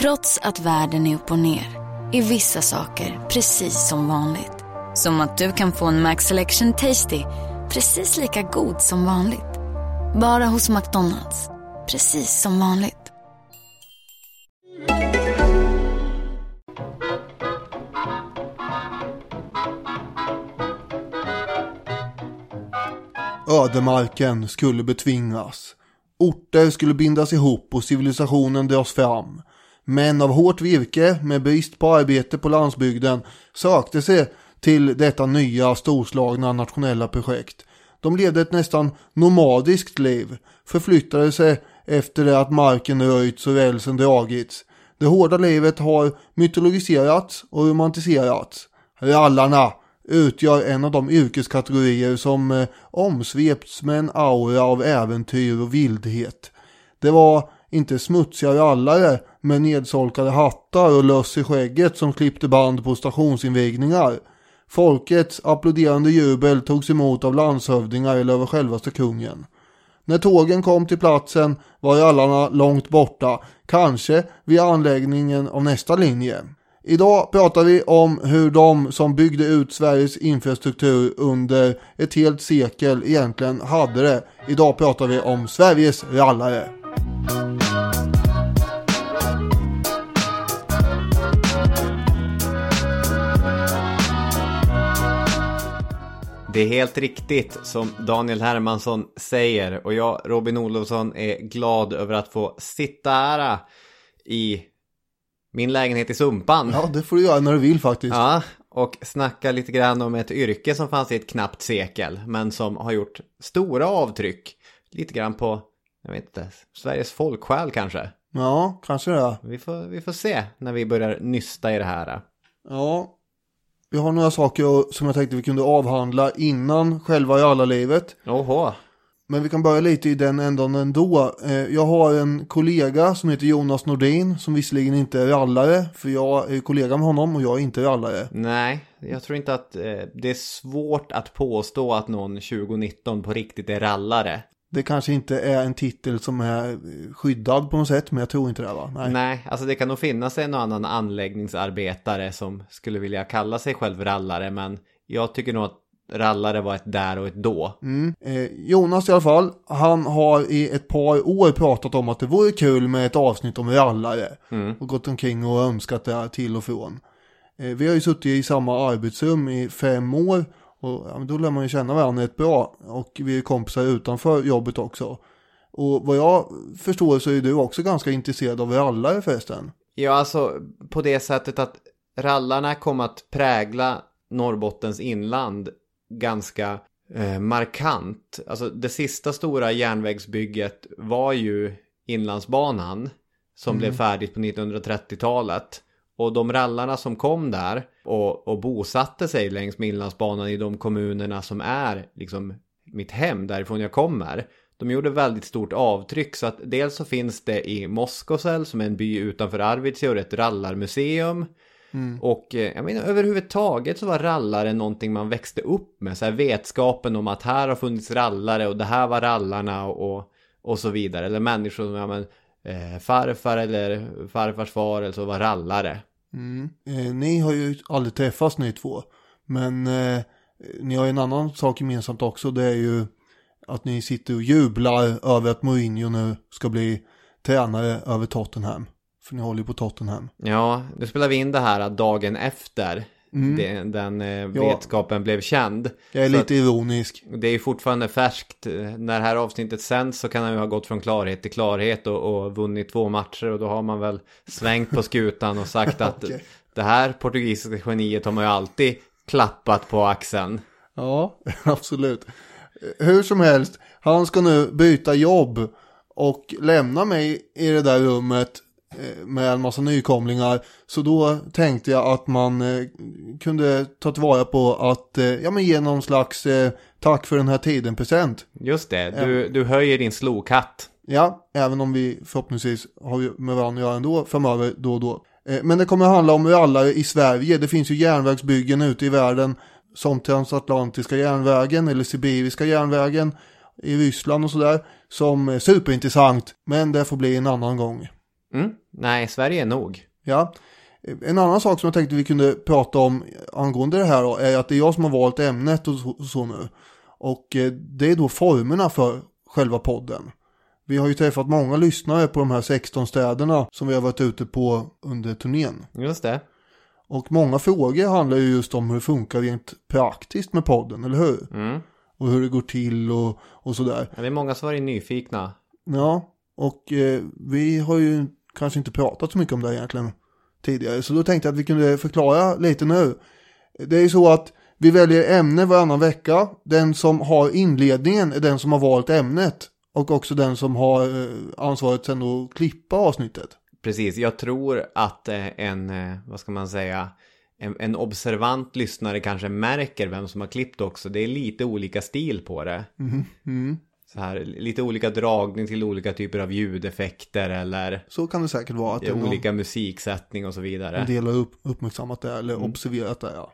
Trots att världen är upp och ner är vissa saker precis som vanligt. Som att du kan få en Max Selection Tasty precis lika god som vanligt. Bara hos McDonalds. Precis som vanligt. Ödemarken skulle betvingas. Orter skulle bindas ihop och civilisationen dras fram. Män av hårt virke med brist på arbete på landsbygden sökte sig till detta nya storslagna nationella projekt. De levde ett nästan nomadiskt liv, förflyttade sig efter det att marken röjts och rälsen dragits. Det hårda livet har mytologiserats och romantiserats. Rallarna utgör en av de yrkeskategorier som eh, omsvepts med en aura av äventyr och vildhet. Det var inte smutsiga rallare med nedsolkade hattar och löss i skägget som klippte band på stationsinvigningar. Folkets applåderande jubel togs emot av landshövdingar eller över självaste kungen. När tågen kom till platsen var rallarna långt borta, kanske vid anläggningen av nästa linje. Idag pratar vi om hur de som byggde ut Sveriges infrastruktur under ett helt sekel egentligen hade det. Idag pratar vi om Sveriges rallare. Det är helt riktigt som Daniel Hermansson säger och jag, Robin Olofsson, är glad över att få sitta här i min lägenhet i Sumpan. Ja, det får du göra när du vill faktiskt. Ja, och snacka lite grann om ett yrke som fanns i ett knappt sekel, men som har gjort stora avtryck. Lite grann på, jag vet inte, Sveriges folksjäl kanske. Ja, kanske det. Vi får, vi får se när vi börjar nysta i det här. Ja, vi har några saker som jag tänkte vi kunde avhandla innan själva rallarlivet. Oho. Men vi kan börja lite i den ändan ändå. Eh, jag har en kollega som heter Jonas Nordin som visserligen inte är rallare. För jag är kollega med honom och jag är inte rallare. Nej, jag tror inte att eh, det är svårt att påstå att någon 2019 på riktigt är rallare. Det kanske inte är en titel som är skyddad på något sätt, men jag tror inte det va? Nej, Nej alltså det kan nog finnas en och annan anläggningsarbetare som skulle vilja kalla sig själv rallare, men jag tycker nog att rallare var ett där och ett då. Mm. Eh, Jonas i alla fall, han har i ett par år pratat om att det vore kul med ett avsnitt om rallare. Mm. Och gått omkring och önskat det till och från. Eh, vi har ju suttit i samma arbetsrum i fem år och då lär man ju känna varandra rätt bra. Och vi är kompisar utanför jobbet också. Och vad jag förstår så är du också ganska intresserad av rallare förresten. Ja, alltså på det sättet att rallarna kom att prägla Norrbottens inland ganska eh, markant. Alltså det sista stora järnvägsbygget var ju Inlandsbanan som mm. blev färdigt på 1930-talet. Och de rallarna som kom där och, och bosatte sig längs med Inlandsbanan i de kommunerna som är liksom mitt hem därifrån jag kommer. De gjorde väldigt stort avtryck så att dels så finns det i Moskosel som är en by utanför Arvidsjaur ett rallarmuseum. Mm. Och eh, jag menar överhuvudtaget så var rallare någonting man växte upp med. Så här vetskapen om att här har funnits rallare och det här var rallarna och, och så vidare. Eller människor som, ja men eh, farfar eller farfars far eller så var rallare. Mm. Eh, ni har ju aldrig träffats ni två. Men eh, ni har en annan sak gemensamt också. Det är ju att ni sitter och jublar över att Mourinho nu ska bli tränare över Tottenham. För ni håller ju på Tottenham. Ja, nu spelar vi in det här dagen efter mm. den, den eh, vetskapen ja. blev känd. Jag är så lite ironisk. Det är fortfarande färskt. När det här avsnittet sänds så kan han ju ha gått från klarhet till klarhet och, och vunnit två matcher och då har man väl svängt på skutan och sagt att okay. det här portugisiska geniet har man ju alltid klappat på axeln. Ja, absolut. Hur som helst, han ska nu byta jobb och lämna mig i det där rummet med en massa nykomlingar. Så då tänkte jag att man eh, kunde ta tillvara på att eh, ja, men ge någon slags tack för den här tiden present. Just det, du, du höjer din slokhatt. Ja, även om vi förhoppningsvis har med varandra att göra ändå framöver då och då. Men det kommer handla om rallare i Sverige. Det finns ju järnvägsbyggen ute i världen som transatlantiska järnvägen eller sibiriska järnvägen i Ryssland och sådär som är superintressant. Men det får bli en annan gång. Mm. Nej, Sverige är nog. Ja. En annan sak som jag tänkte vi kunde prata om angående det här då, är att det är jag som har valt ämnet och så, nu. Och eh, det är då formerna för själva podden. Vi har ju träffat många lyssnare på de här 16 städerna som vi har varit ute på under turnén. Just det. Och många frågor handlar ju just om hur det funkar rent praktiskt med podden, eller hur? Mm. Och hur det går till och, och sådär. Ja, det är många som varit nyfikna. Ja, och eh, vi har ju kanske inte pratat så mycket om det egentligen tidigare. Så då tänkte jag att vi kunde förklara lite nu. Det är ju så att vi väljer ämne varannan vecka. Den som har inledningen är den som har valt ämnet. Och också den som har eh, ansvaret sen att klippa avsnittet. Precis, jag tror att eh, en, eh, vad ska man säga, en, en observant lyssnare kanske märker vem som har klippt också. Det är lite olika stil på det. Mm. Så här, lite olika dragning till olika typer av ljudeffekter eller Så kan det säkert vara. Att det är någon- olika musiksättning och så vidare. En del har upp, uppmärksammat det eller observerat det. Ja.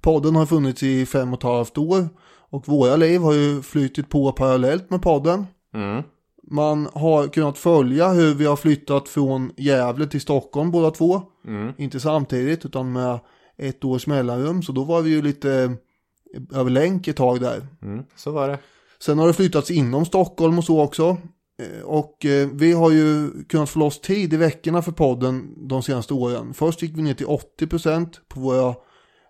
Podden har funnits i fem och ett halvt år och våra liv har ju flyttit på parallellt med podden. Mm. Man har kunnat följa hur vi har flyttat från Gävle till Stockholm båda två. Mm. Inte samtidigt utan med ett års mellanrum. Så då var vi ju lite över länk ett tag där. Mm. Så var det. Sen har det flyttats inom Stockholm och så också. Eh, och eh, vi har ju kunnat få loss tid i veckorna för podden de senaste åren. Först gick vi ner till 80% på våra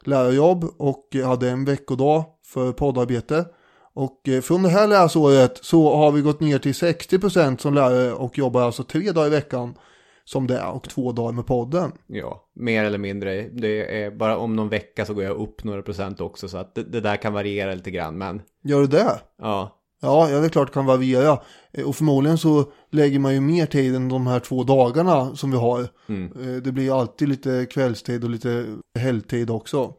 lärarjobb och hade en veckodag för poddarbete. Och eh, från det här läsåret så har vi gått ner till 60% som lärare och jobbar alltså tre dagar i veckan som det är och två dagar med podden. Ja, mer eller mindre. Det är bara om någon vecka så går jag upp några procent också. Så att det, det där kan variera lite grann. Men Gör du det? ja, Ja, ja, det är klart det kan variera. Eh, Och förmodligen så lägger man ju mer tid än de här två dagarna som vi har. Mm. Eh, Det blir alltid lite kvällstid och lite helgtid också.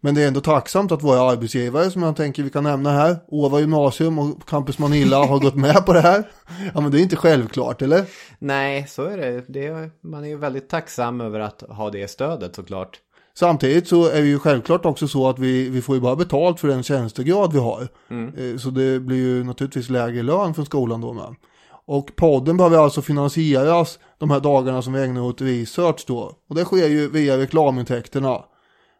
Men det är ändå tacksamt att våra arbetsgivare som jag tänker vi kan nämna här, Åva gymnasium och Campus Manilla har gått med på det här. Ja men det är inte självklart eller? nej, så är det. det är, man är ju väldigt tacksam över att ha det stödet såklart. Samtidigt så är det ju självklart också så att vi, vi får ju bara betalt för den tjänstegrad vi har. Mm. Eh, Så det blir ju naturligtvis lägre lön från skolan då med. Och podden behöver alltså finansieras de här dagarna som vi ägnar åt research då. Och det sker ju via reklamintäkterna.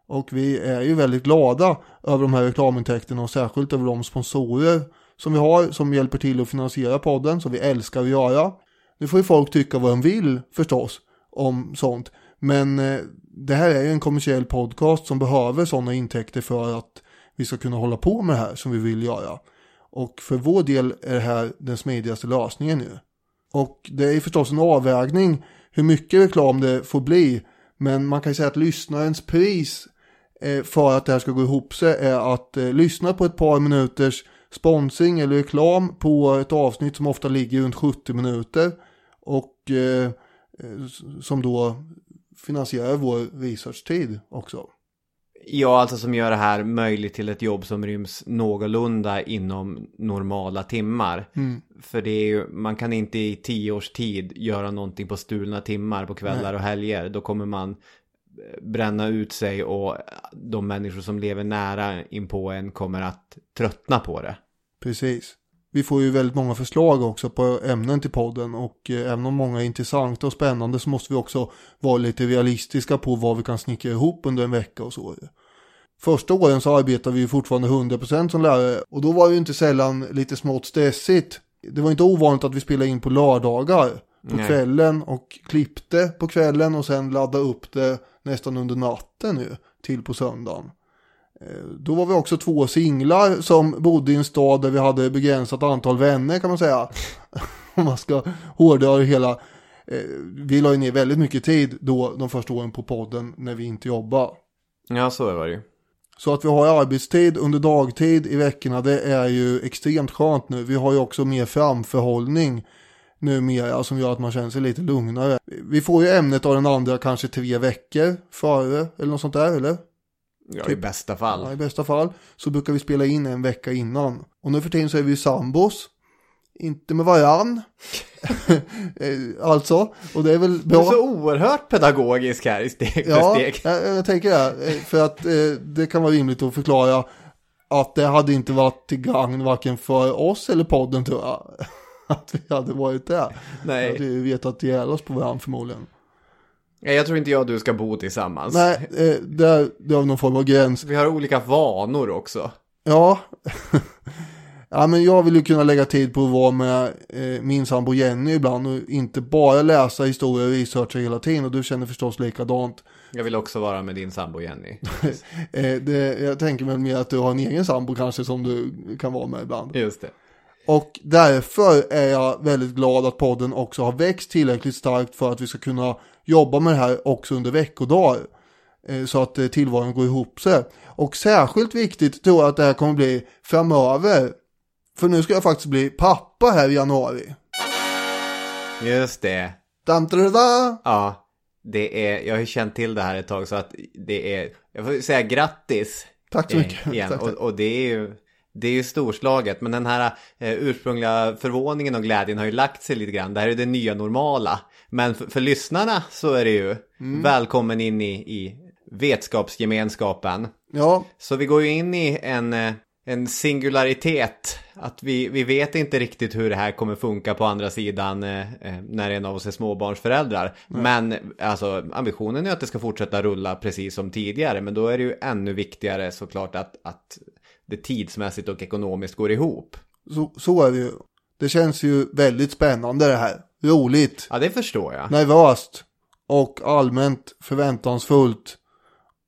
Och vi är ju väldigt glada över de här reklamintäkterna och särskilt över de sponsorer som vi har som hjälper till att finansiera podden som vi älskar att göra. Nu får ju folk tycka vad de vill förstås om sånt. Men eh, det här är ju en kommersiell podcast som behöver sådana intäkter för att vi ska kunna hålla på med det här som vi vill göra. Och för vår del är det här den smidigaste lösningen nu. Och det är ju förstås en avvägning hur mycket reklam det får bli. Men man kan ju säga att lyssnarens pris för att det här ska gå ihop sig är att eh, lyssna på ett par minuters sponsring eller reklam på ett avsnitt som ofta ligger runt 70 minuter. Och eh, eh, som då finansierar vår researchtid också. Ja, alltså som gör det här möjligt till ett jobb som ryms någorlunda inom normala timmar. Mm. För det är ju, man kan inte i tio års tid göra någonting på stulna timmar på kvällar och helger. Då kommer man eh, bränna ut sig och de människor som lever nära inpå en kommer att tröttna på det. Precis. Vi får ju väldigt många förslag också på ämnen till podden och eh, även om många är intressanta och spännande så måste vi också vara lite realistiska på vad vi kan snickra ihop under en vecka och så. Första åren så arbetade vi fortfarande 100% som lärare och då var det ju inte sällan lite smått stressigt. Det var inte ovanligt att vi spelade in på lördagar på Nej. kvällen och klippte på kvällen och sen laddade upp det nästan under natten nu till på söndagen. Eh, Då var vi också två singlar som bodde i en stad där vi hade begränsat antal vänner kan man säga. Om man ska hårdra det hela. Eh, Vi la ju ner väldigt mycket tid då de första åren på podden när vi inte jobbade. Ja, så var det ju. Så att vi har arbetstid under dagtid i veckorna det är ju extremt skönt nu. Vi har ju också mer framförhållning numera som gör att man känner sig lite lugnare. Vi får ju ämnet av den andra kanske tre veckor före eller något sånt där eller? Ja, i Typ. bästa fall. Ja, i bästa fall så brukar vi spela in en vecka innan. Och nu för tiden så är vi ju sambos. Inte med varann. Eh, alltså, och det är väl Du är bra. så oerhört pedagogisk här i steg för Ja, steg. jag, jag tänker det. Eh, För att eh, det kan vara rimligt att förklara att det hade inte varit till gagn varken för oss eller podden tror jag. att vi hade varit där. Nej. Att vi vetat ihjäl oss på varandra förmodligen. Nej, jag tror inte jag och du ska bo tillsammans. Nej, eh, det, det har någon form av gräns. Vi har olika vanor också. Ja. ja, men jag vill ju kunna lägga tid på att vara med eh, min sambo Jenny ibland och inte bara läsa historia och researcha hela tiden. Och du känner förstås likadant. Jag vill också vara med din sambo Jenny. Eh, det, jag tänker väl mer att du har en egen sambo kanske som du kan vara med ibland. Just det. Och därför är jag väldigt glad att podden också har växt tillräckligt starkt för att vi ska kunna jobba med det här också under veckodagar. Eh, Så att eh, tillvaron går ihop sig. Och särskilt viktigt tror jag att det här kommer bli framöver. För nu ska jag faktiskt bli pappa här i januari. Just det. Dam, da, da. Ja. Det är, jag har ju känt till det här ett tag så att det är, jag får säga grattis. Tack så mycket. Igen. Tack, Och, och det är ju, det är ju storslaget. Men den här eh, ursprungliga förvåningen och glädjen har ju lagt sig lite grann. Det här är det nya normala. Men för, för lyssnarna så är det ju Mm. välkommen in i, i vetskapsgemenskapen. Ja, Så vi går ju in i en, eh, en singularitet. Att vi, vi vet inte riktigt hur det här kommer funka på andra sidan eh, eh, när en av oss är småbarnsföräldrar. Men alltså ambitionen är att det ska fortsätta rulla precis som tidigare. Men då är det ju ännu viktigare såklart att, att det tidsmässigt och ekonomiskt går ihop. så, så är det ju. Det känns ju väldigt spännande det här. Roligt, Ja, det förstår jag. nervöst och allmänt förväntansfullt.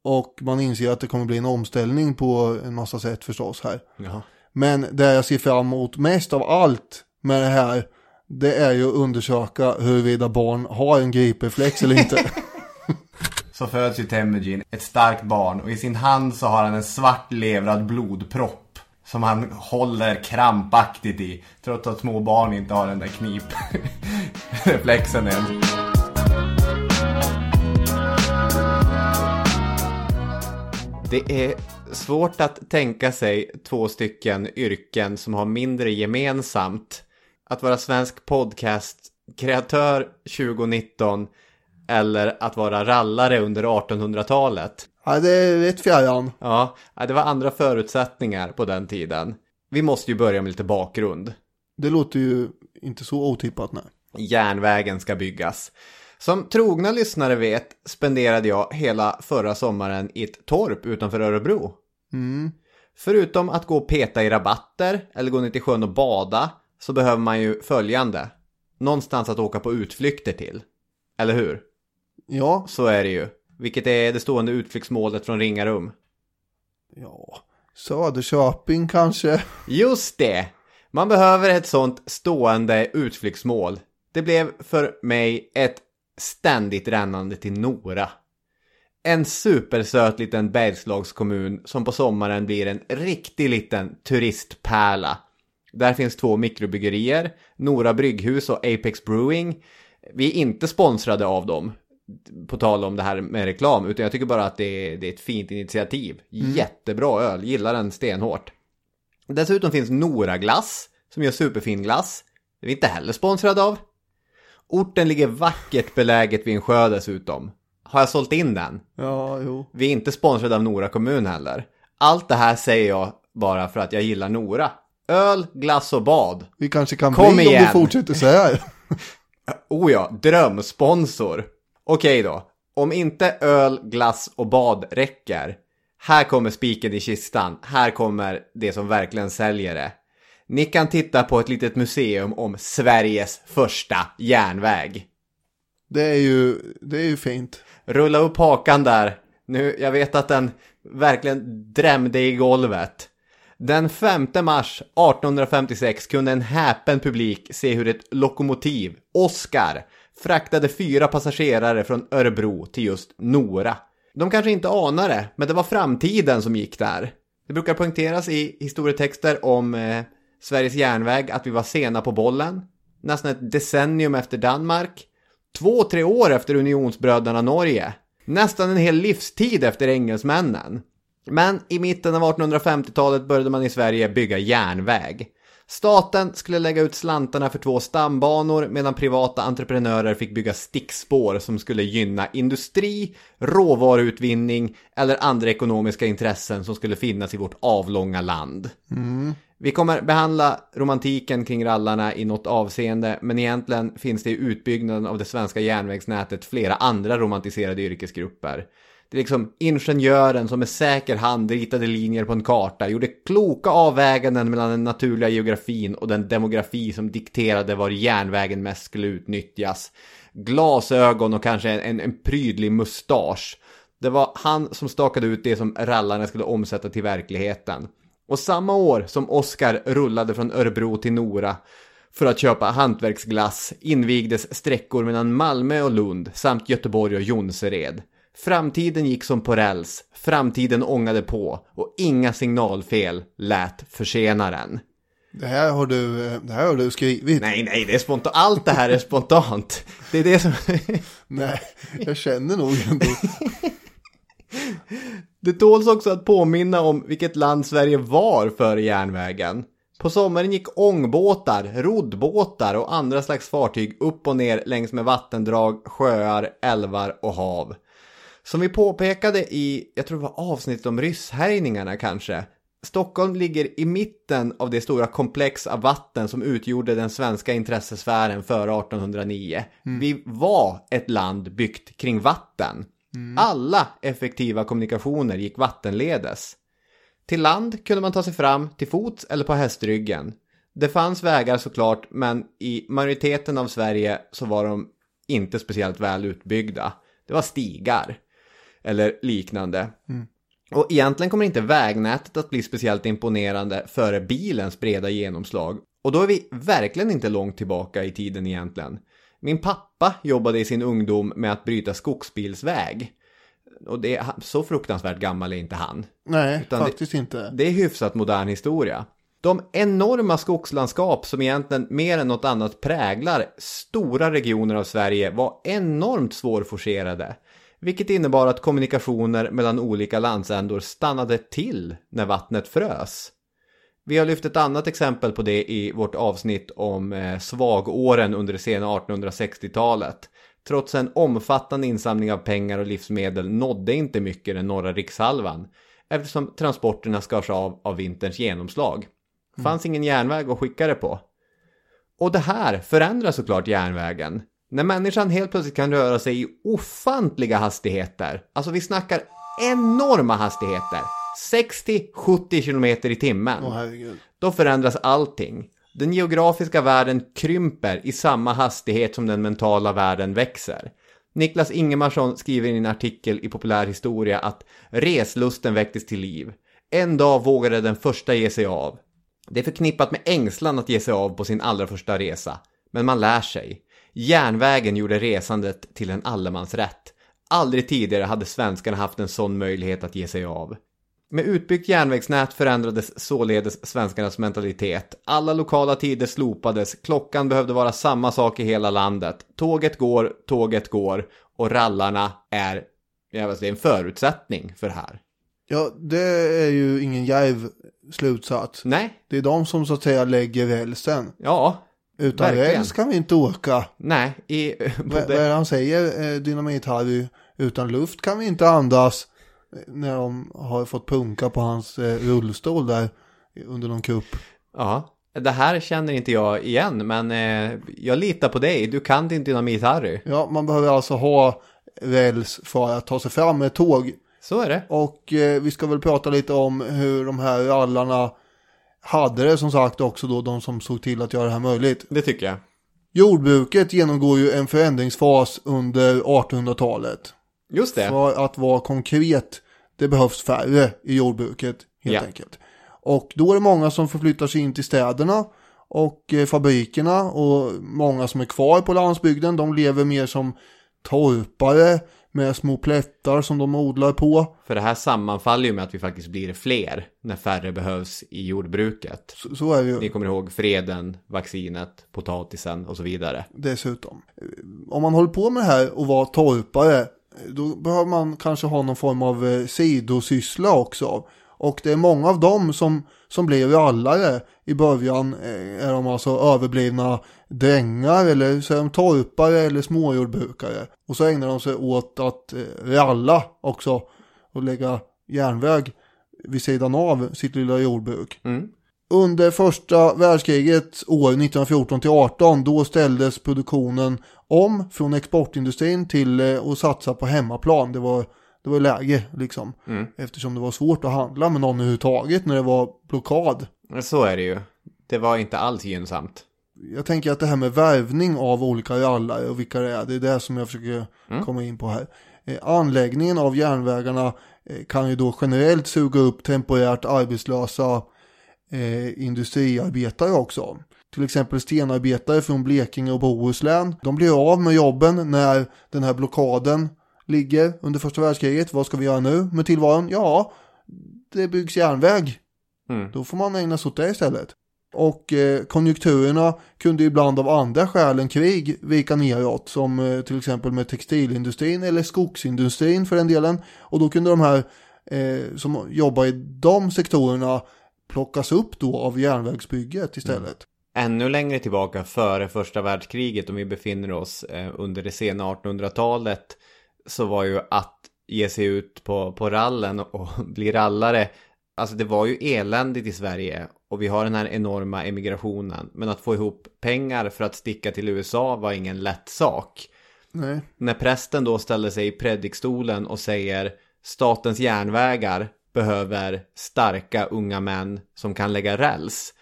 Och man inser att det kommer bli en omställning på en massa sätt förstås här. Ja. Men det jag ser fram emot mest av allt med det här, det är ju att undersöka huruvida barn har en gripreflex eller inte. Så föds ju Temujin, ett starkt barn, och i sin hand så har han en svart levrad blodpropp. Som han håller krampaktigt i, trots att små barn inte har den där knipreflexen än. Det är svårt att tänka sig två stycken yrken som har mindre gemensamt. Att vara svensk podcast-kreatör 2019 eller att vara rallare under 1800-talet. ja, det är rätt fjärran. Ja, det var andra förutsättningar på den tiden. Vi måste ju börja med lite bakgrund. Det låter ju inte så otippat nej. Järnvägen ska byggas. Som trogna lyssnare vet spenderade jag hela förra sommaren i ett torp utanför Örebro. Mm. Förutom att gå och peta i rabatter eller gå ner till sjön och bada så behöver man ju följande. Någonstans att åka på utflykter till. Eller hur? Ja, Så är det ju. Vilket är det stående utflyktsmålet från Ringarum. ja, Söderköping kanske. Just det! Man behöver ett sånt stående utflyktsmål. Det blev för mig ett ständigt rännande till Nora. En supersöt liten Bergslagskommun som på sommaren blir en riktig liten turistpärla. Där finns två mikrobryggerier, Nora Brygghus och Apex Brewing. Vi är inte sponsrade av dem, på tal om det här med reklam, utan jag tycker bara att det är, det är ett fint initiativ. Jättebra öl, gillar den stenhårt. Dessutom finns Nora Glass, som gör superfin glass. Det är vi inte heller sponsrade av. Orten ligger vackert beläget vid en sjö dessutom. Har jag sålt in den? Ja, jo. Vi är inte sponsrade av Nora kommun heller. Allt det här säger jag bara för att jag gillar Nora. Öl, glass och bad. Vi kanske kan Kom bli om igen. du fortsätter så här. Oh ja, drömsponsor. Okej då. Om inte öl, glass och bad räcker. Här kommer spiken i kistan. Här kommer det som verkligen säljer det. Ni kan titta på ett litet museum om Sveriges första järnväg. Det är ju, det är ju fint. Rulla upp hakan där. Nu, jag vet att den verkligen drämde i golvet. Den 5 mars 1856 kunde en häpen publik se hur ett lokomotiv, Oscar, fraktade fyra passagerare från Örebro till just Nora. De kanske inte anar det, men det var framtiden som gick där. Det brukar poängteras i historietexter om eh, Sveriges järnväg att vi var sena på bollen. Nästan ett decennium efter Danmark. Två, tre år efter unionsbröderna Norge. Nästan en hel livstid efter engelsmännen. Men i mitten av 1850-talet började man i Sverige bygga järnväg. Staten skulle lägga ut slantarna för två stambanor medan privata entreprenörer fick bygga stickspår som skulle gynna industri, råvaruutvinning eller andra ekonomiska intressen som skulle finnas i vårt avlånga land. Vi kommer behandla romantiken kring rallarna i något avseende, men egentligen finns det i utbyggnaden av det svenska järnvägsnätet flera andra romantiserade yrkesgrupper. Det är liksom ingenjören som med säker hand ritade linjer på en karta, gjorde kloka avväganden mellan den naturliga geografin och den demografi som dikterade var järnvägen mest skulle utnyttjas. Glasögon och kanske en, en prydlig mustasch. Det var han som stakade ut det som rallarna skulle omsätta till verkligheten. Och samma år som Oskar rullade från Örebro till Nora för att köpa hantverksglass invigdes sträckor mellan Malmö och Lund samt Göteborg och Jonsered. Framtiden gick som på räls, framtiden ångade på och inga signalfel lät försenaren. Det här har du, det här har du skrivit. Nej, nej, det är spontant. Allt det här är spontant. Det är det som... Nej, jag känner nog ändå. Det tåls också att påminna om vilket land Sverige var före järnvägen. På sommaren gick ångbåtar, roddbåtar och andra slags fartyg upp och ner längs med vattendrag, sjöar, älvar och hav. Som vi påpekade i, jag tror det var avsnitt om rysshärjningarna kanske. Stockholm ligger i mitten av det stora komplex av vatten som utgjorde den svenska intressesfären före 1809. Vi var ett land byggt kring vatten. Alla effektiva kommunikationer gick vattenledes. Till land kunde man ta sig fram till fots eller på hästryggen. Det fanns vägar såklart, men i majoriteten av Sverige så var de inte speciellt väl utbyggda. Det var stigar eller liknande. Och egentligen kommer inte vägnätet att bli speciellt imponerande före bilens breda genomslag. Och då är vi verkligen inte långt tillbaka i tiden egentligen. Min pappa jobbade i sin ungdom med att bryta skogsbilsväg. Och det är, så fruktansvärt gammal är inte han. Nej, Utan det- faktiskt inte. Det är hyfsat modern historia. De enorma skogslandskap som egentligen mer än något annat präglar stora regioner av Sverige var enormt svårforcerade. Vilket innebar att kommunikationer mellan olika landsändor stannade till när vattnet frös. Vi har lyft ett annat exempel på det i vårt avsnitt om eh, svagåren under det sena 1860-talet. Trots en omfattande insamling av pengar och livsmedel nådde inte mycket den norra rikshalvan eftersom transporterna skars av av vinterns genomslag. Fanns ingen järnväg att skicka det på. Och det här förändrar såklart järnvägen. När människan helt plötsligt kan röra sig i ofantliga hastigheter, alltså vi snackar enorma hastigheter, 60-70 kilometer i timmen. Herregud. Då förändras allting. Den geografiska världen krymper i samma hastighet som den mentala världen växer. Niklas Ingemarsson skriver i en artikel i Populärhistoria att reslusten väcktes till liv. En dag vågade den första ge sig av. Det är förknippat med ängslan att ge sig av på sin allra första resa. Men man lär sig. Järnvägen gjorde resandet till en allemansrätt. Aldrig tidigare hade svenskarna haft en sån möjlighet att ge sig av. Med utbyggt järnvägsnät förändrades således svenskarnas mentalitet. Alla lokala tider slopades, klockan behövde vara samma sak i hela landet. Tåget går, tåget går och rallarna är, vet, inte, en förutsättning för det här. Ja, det är ju ingen djärv slutsats. Nej, Det är de som så att säga lägger rälsen. ja, Utan Verkligen. räls kan vi inte åka. nej, i, Vad vad både, är det han säger, eh, Dynamit-Harry? Utan luft kan vi inte andas. När de har fått punka på hans eh, rullstol där under någon kupp. ja. Det här känner inte jag igen, men eh, jag litar på dig. Du kan din dynamit-Harry. Ja, man behöver alltså ha räls för att ta sig fram med tåg. Så är det. Och eh, vi ska väl prata lite om hur de här rallarna hade det som sagt också då, de som såg till att göra det här möjligt. Det tycker jag. Jordbruket genomgår ju en förändringsfas under 1800-talet. Just det. För att vara konkret, det behövs färre i jordbruket helt Ja. enkelt. Och då är det många som förflyttar sig in till städerna och eh, fabrikerna och många som är kvar på landsbygden, de lever mer som torpare med små plättar som de odlar på. För det här sammanfaller ju med att vi faktiskt blir fler när färre behövs i jordbruket. Så, så är det Ni ju kommer ihåg freden, vaccinet, potatisen och så vidare. dessutom. Om man håller på med det här och var torpare, då behöver man kanske ha någon form av eh, sidosyssla också. Och det är många av dem som som blev rallare. I början eh, är de alltså överblivna drängar eller så är de torpare eller småjordbrukare. Och så ägnar de sig åt att eh, ralla också och lägga järnväg vid sidan av sitt lilla jordbruk. Mm. Under första världskrigets år 1914 till 18 då ställdes produktionen om från exportindustrin till eh, att satsa på hemmaplan. Det var, det var läge liksom. Mm. Eftersom det var svårt att handla med någon överhuvudtaget när det var blockad. Så är det ju. Det var inte alls gynnsamt. Jag tänker att det här med värvning av olika rallare och vilka det är, det är det som jag försöker komma in på här. Eh, Anläggningen av järnvägarna eh, kan ju då generellt suga upp temporärt arbetslösa eh, industriarbetare också. Till exempel stenarbetare från Blekinge och Bohuslän. De blir av med jobben när den här blockaden ligger under första världskriget. Vad ska vi göra nu med tillvaron? Ja, det byggs järnväg. Mm. Då får man ägna sig åt det istället. Och eh, konjunkturerna kunde ibland av andra skäl än krig vika neråt. Som eh, till exempel med textilindustrin eller skogsindustrin för den delen. Och då kunde de här eh, som jobbar i de sektorerna plockas upp då av järnvägsbygget istället. Ännu längre tillbaka före första världskriget om vi befinner oss eh, under det sena 1800-talet så var ju att ge sig ut på, på rallen och bli rallare Alltså det var ju eländigt i Sverige och vi har den här enorma emigrationen. Men att få ihop pengar för att sticka till USA var ingen lätt sak. Nej. När prästen då ställer sig i predikstolen och säger statens järnvägar behöver starka unga män som kan lägga räls.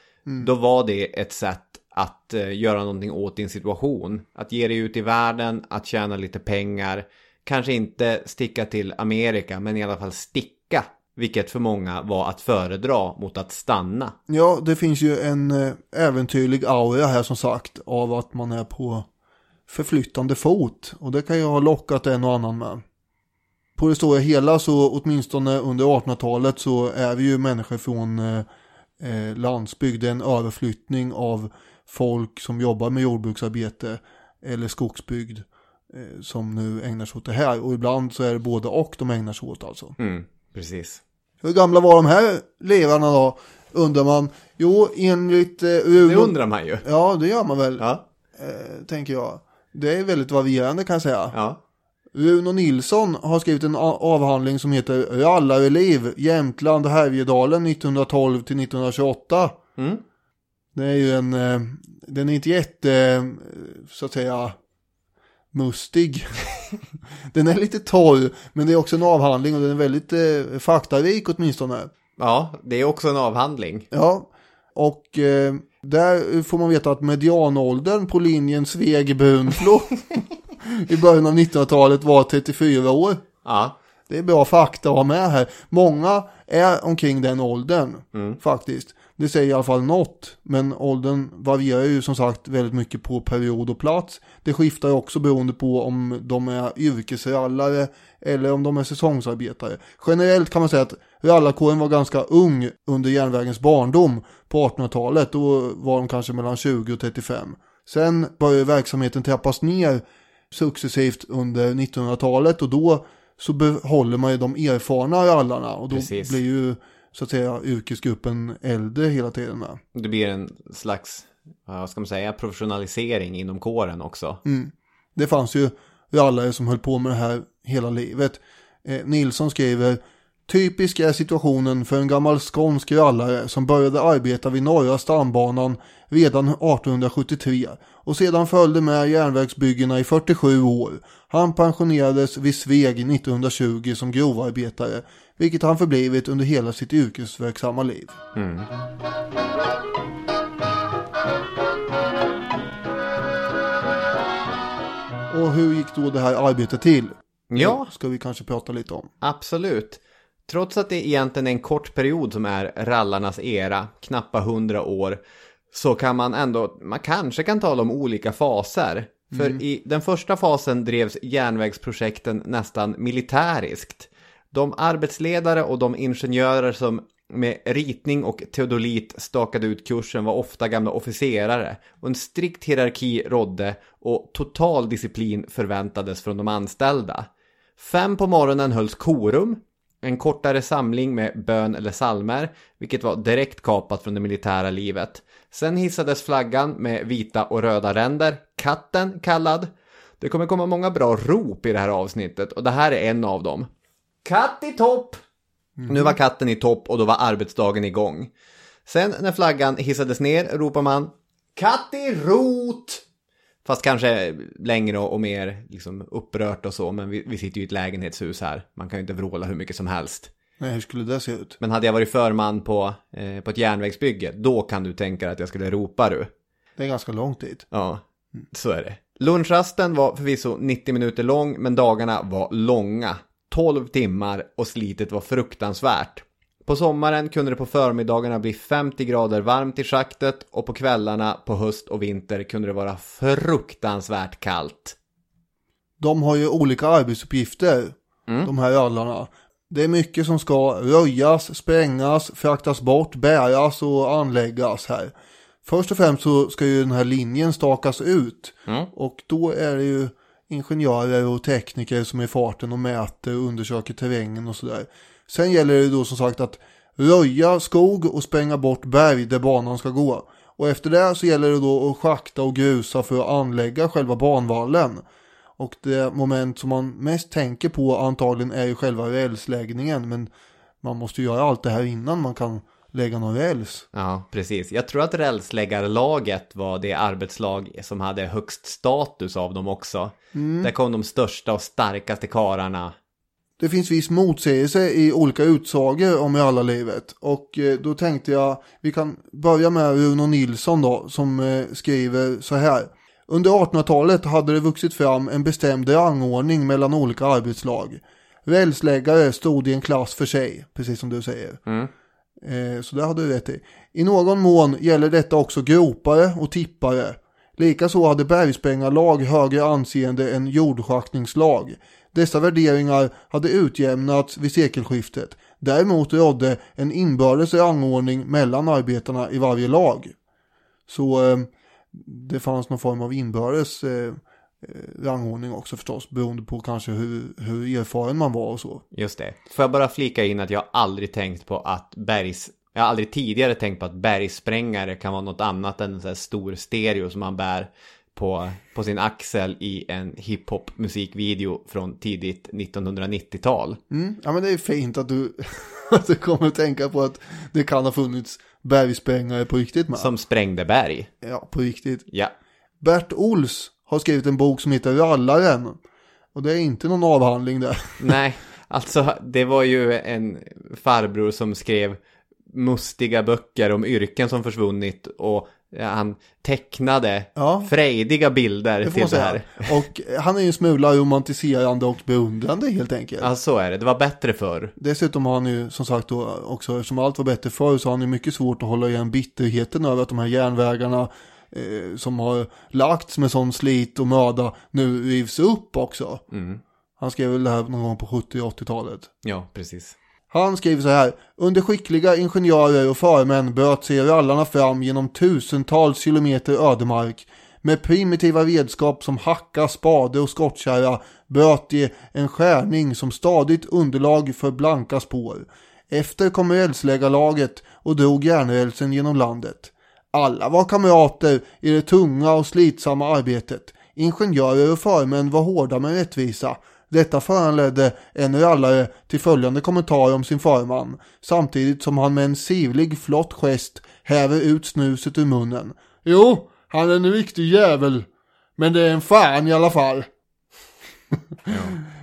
Då var det ett sätt att eh, göra någonting åt din situation. Att ge dig ut i världen, att tjäna lite pengar. Kanske inte sticka till Amerika, men i alla fall sticka. Vilket för många var att föredra mot att stanna. Ja, det finns ju en eh, äventyrlig aura här som sagt av att man är på förflyttande fot. Och det kan ju ha lockat en och annan med. På det stora hela så åtminstone under 1800-talet så är vi ju människor från eh, landsbygden, landsbygd. En överflyttning av folk som jobbar med jordbruksarbete eller skogsbygd eh, som nu ägnar sig åt det här. Och ibland så är det både och de ägnar sig åt alltså. Mm, precis. Hur gamla var de här levarna då? Undrar man. Jo, enligt eh, Det Runo... undrar man ju. Ja, det gör man väl, Ja, eh, tänker jag. Det är väldigt varierande kan jag säga. ja. Runo Nilsson har skrivit en avhandling som heter Rallareliv, Jämtland och Härjedalen 1912 till 1928. Mm. Det är ju en, eh, den är inte jätte, eh, så att säga, mustig. den är lite torr, men det är också en avhandling och den är väldigt eh, faktarik åtminstone. Ja, det är också en avhandling. Ja, och eh, där får man veta att medianåldern på linjen Sveg-Brunflo i början av 1900-talet var 34 år. Ja, Det är bra fakta att ha med här. Många är omkring den åldern faktiskt. Det säger i alla fall något. Men åldern varierar ju som sagt väldigt mycket på period och plats. Det skiftar också beroende på om de är yrkesrallare eller om de är säsongsarbetare. Generellt kan man säga att rallarkåren var ganska ung under järnvägens barndom på 1800-talet. Då var de kanske mellan 20 och 35. Sen började verksamheten trappas ner successivt under 1900-talet och då så behåller man ju de erfarna rallarna och då Precis. blir ju så att säga yrkesgruppen äldre hela tiden med. det blir en slags, vad ska man säga, professionalisering inom kåren också. Det fanns ju rallare som höll på med det här hela livet. Eh, Nilsson skriver Typisk är situationen för en gammal skånsk rallare som började arbeta vid norra stambanan redan 1873 och sedan följde med järnvägsbyggena i 47 år. Han pensionerades vid Sveg 1920 som grovarbetare, vilket han förblivit under hela sitt yrkesverksamma liv. Och hur gick då det här arbetet till? Ja, Ska vi kanske prata lite om. absolut. Trots att det egentligen är en kort period som är rallarnas era, knappa hundra år, så kan man ändå, man kanske kan tala om olika faser. För i den första fasen drevs järnvägsprojekten nästan militäriskt. De arbetsledare och de ingenjörer som med ritning och teodolit stakade ut kursen var ofta gamla officerare och en strikt hierarki rådde och total disciplin förväntades från de anställda. Fem på morgonen hölls korum, en kortare samling med bön eller salmer, vilket var direkt kapat från det militära livet. Sen hissades flaggan med vita och röda ränder, katten kallad. Det kommer komma många bra rop i det här avsnittet och det här är en av dem. Katt i topp! Nu var katten i topp och då var arbetsdagen igång. Sen när flaggan hissades ner ropar man Katt i rot! Fast kanske längre och, och mer liksom upprört och så, men vi, vi sitter ju i ett lägenhetshus här. Man kan ju inte vråla hur mycket som helst. Nej, hur skulle det se ut? Men hade jag varit förman på, eh, på ett järnvägsbygge, då kan du tänka dig att jag skulle ropa du. Det är ganska långt dit. Ja, så är det. Lunchrasten var förvisso 90 minuter lång, men dagarna var långa. 12 timmar och slitet var fruktansvärt. På sommaren kunde det på förmiddagarna bli 50 grader varmt i schaktet och på kvällarna på höst och vinter kunde det vara fruktansvärt kallt. De har ju olika arbetsuppgifter, de här rallarna. Det är mycket som ska röjas, sprängas, fraktas bort, bäras och anläggas här. Först och främst så ska ju den här linjen stakas ut. Och då är det ju ingenjörer och tekniker som är i farten och mäter och undersöker terrängen och sådär. Sen gäller det då som sagt att röja skog och spränga bort berg där banan ska gå. Och efter det så gäller det då att schakta och grusa för att anlägga själva banvallen. Och det moment som man mest tänker på antagligen är ju själva rälsläggningen. Men man måste göra allt det här innan man kan lägga någon räls. Ja, precis. Jag tror att rälsläggarlaget var det arbetslag som hade högst status av dem också. Där kom de största och starkaste kararna. Det finns viss motsägelse i olika utsagor om rallarlivet. Och eh, då tänkte jag, vi kan börja med Runo Nilsson då, som eh, skriver så här. Under 1800-talet hade det vuxit fram en bestämd rangordning mellan olika arbetslag. Rälsläggare stod i en klass för sig, precis som du säger. Eh, så det hade du rätt i. I någon mån gäller detta också gropare och tippare. Likaså hade bergsprängarlag högre anseende än jordschaktningslag. Dessa värderingar hade utjämnats vid sekelskiftet. Däremot rådde en inbördes rangordning mellan arbetarna i varje lag. Så eh, det fanns någon form av inbördes eh, eh, rangordning också förstås. Beroende på kanske hur, hur erfaren man var och så. Just det. Får jag bara flika in att jag aldrig tänkt på att bergs... Jag har aldrig tidigare tänkt på att bergsprängare kan vara något annat än en sån här stor stereo som man bär på, på sin axel i en hiphop musikvideo från tidigt 1990-tal. Mm, ja men det är fint att du, att du kommer att tänka på att det kan ha funnits bergsprängare på riktigt med. Som sprängde berg. Ja, på riktigt. Ja. Bert Ols har skrivit en bok som heter Rallaren. Och det är inte någon avhandling där. Nej, alltså det var ju en farbror som skrev mustiga böcker om yrken som försvunnit och han tecknade Ja. frejdiga bilder Det till det här. Och han är ju en smula romantiserande och beundrande helt enkelt. Ja, så är det. Det var bättre förr. Dessutom har han ju som sagt då också, eftersom allt var bättre förr så har han ju mycket svårt att hålla igen bitterheten över att de här järnvägarna eh, som har lagts med sån slit och möda nu rivs upp också. Han skrev väl det här någon gång på 70 och 80-talet. Ja, precis. Han skriver så här. Under skickliga ingenjörer och förmän bröt sig rallarna fram genom tusentals kilometer ödemark. Med primitiva redskap som hacka, spade och skottkärra bröt de en skärning som stadigt underlag för blanka spår. Efter kom rälsläggarlaget och drog järnrälsen genom landet. Alla var kamrater i det tunga och slitsamma arbetet. Ingenjörer och förmän var hårda med rättvisa. Detta föranledde en rallare till följande kommentar om sin förman, samtidigt som han med en sivlig flott gest häver ut snuset ur munnen. Jo, han är en riktig jävel, men det är en fan i alla fall.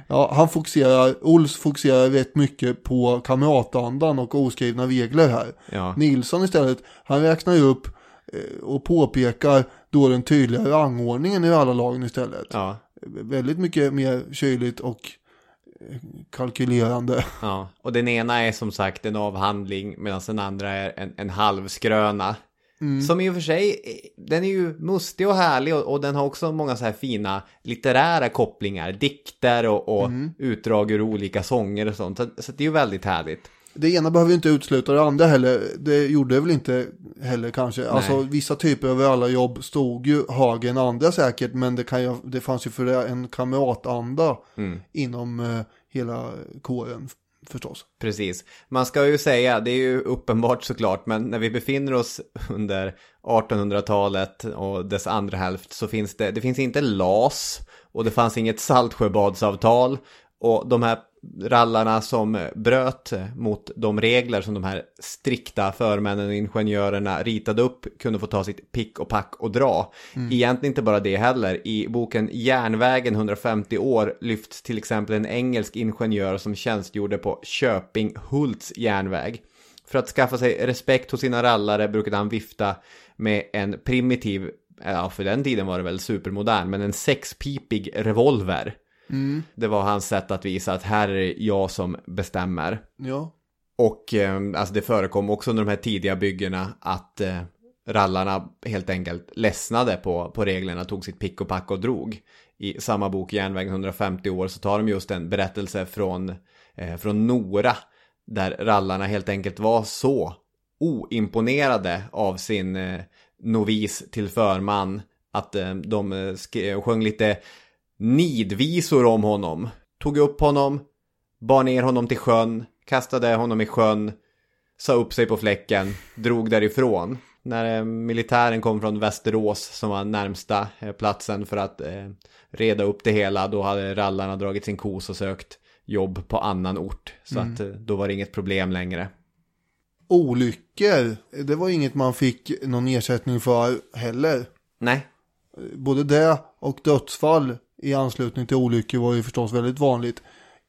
Ja, han fokuserar, Ols fokuserar rätt mycket på kamratandan och oskrivna regler här. Ja. Nilsson istället, han räknar upp och påpekar då den tydliga rangordningen i alla lagen istället. Ja. Väldigt mycket mer kyligt och eh, kalkylerande. Ja, och den ena är som sagt en avhandling medan den andra är en, en halvskröna. Som i och för sig, den är ju mustig och härlig och, och den har också många så här fina litterära kopplingar, dikter och, och utdrag ur olika sånger och sånt. Så, så det är ju väldigt härligt. Det ena behöver ju inte utesluta det andra heller. Det gjorde det väl inte heller kanske. Alltså vissa typer av alla jobb stod ju högre än andra säkert. Men det, kan ju, det fanns ju för det en kamratanda inom eh, hela kåren. förstås. Precis. Man ska ju säga, det är ju uppenbart såklart, men när vi befinner oss under 1800-talet och dess andra hälft så finns det, det finns inte LAS och det fanns inget Saltsjöbadsavtal och de här rallarna som bröt mot de regler som de här strikta förmännen och ingenjörerna ritade upp kunde få ta sitt pick och pack och dra. Mm. Egentligen inte bara det heller. I boken Järnvägen 150 år lyfts till exempel en engelsk ingenjör som tjänstgjorde på Köping Hults järnväg. För att skaffa sig respekt hos sina rallare brukade han vifta med en primitiv, ja för den tiden var det väl supermodern, men en sexpipig revolver. Mm. Det var hans sätt att visa att här är jag som bestämmer. Ja. Och eh, alltså det förekom också under de här tidiga byggena att eh, rallarna helt enkelt ledsnade på, på reglerna, tog sitt pick och pack och drog. I samma bok, Järnvägen 150 år, så tar de just en berättelse från, eh, från Nora. Där rallarna helt enkelt var så oimponerade av sin eh, novis till förman att eh, de eh, sjöng lite nidvisor om honom. Tog upp honom, bar ner honom till sjön, kastade honom i sjön, sa upp sig på fläcken, drog därifrån. När eh, militären kom från Västerås som var närmsta eh, platsen för att eh, reda upp det hela, då hade rallarna dragit sin kos och sökt jobb på annan ort. Så mm. att eh, då var det inget problem längre. Olyckor, det var inget man fick någon ersättning för heller. Nej. Både det och dödsfall i anslutning till olyckor var ju förstås väldigt vanligt.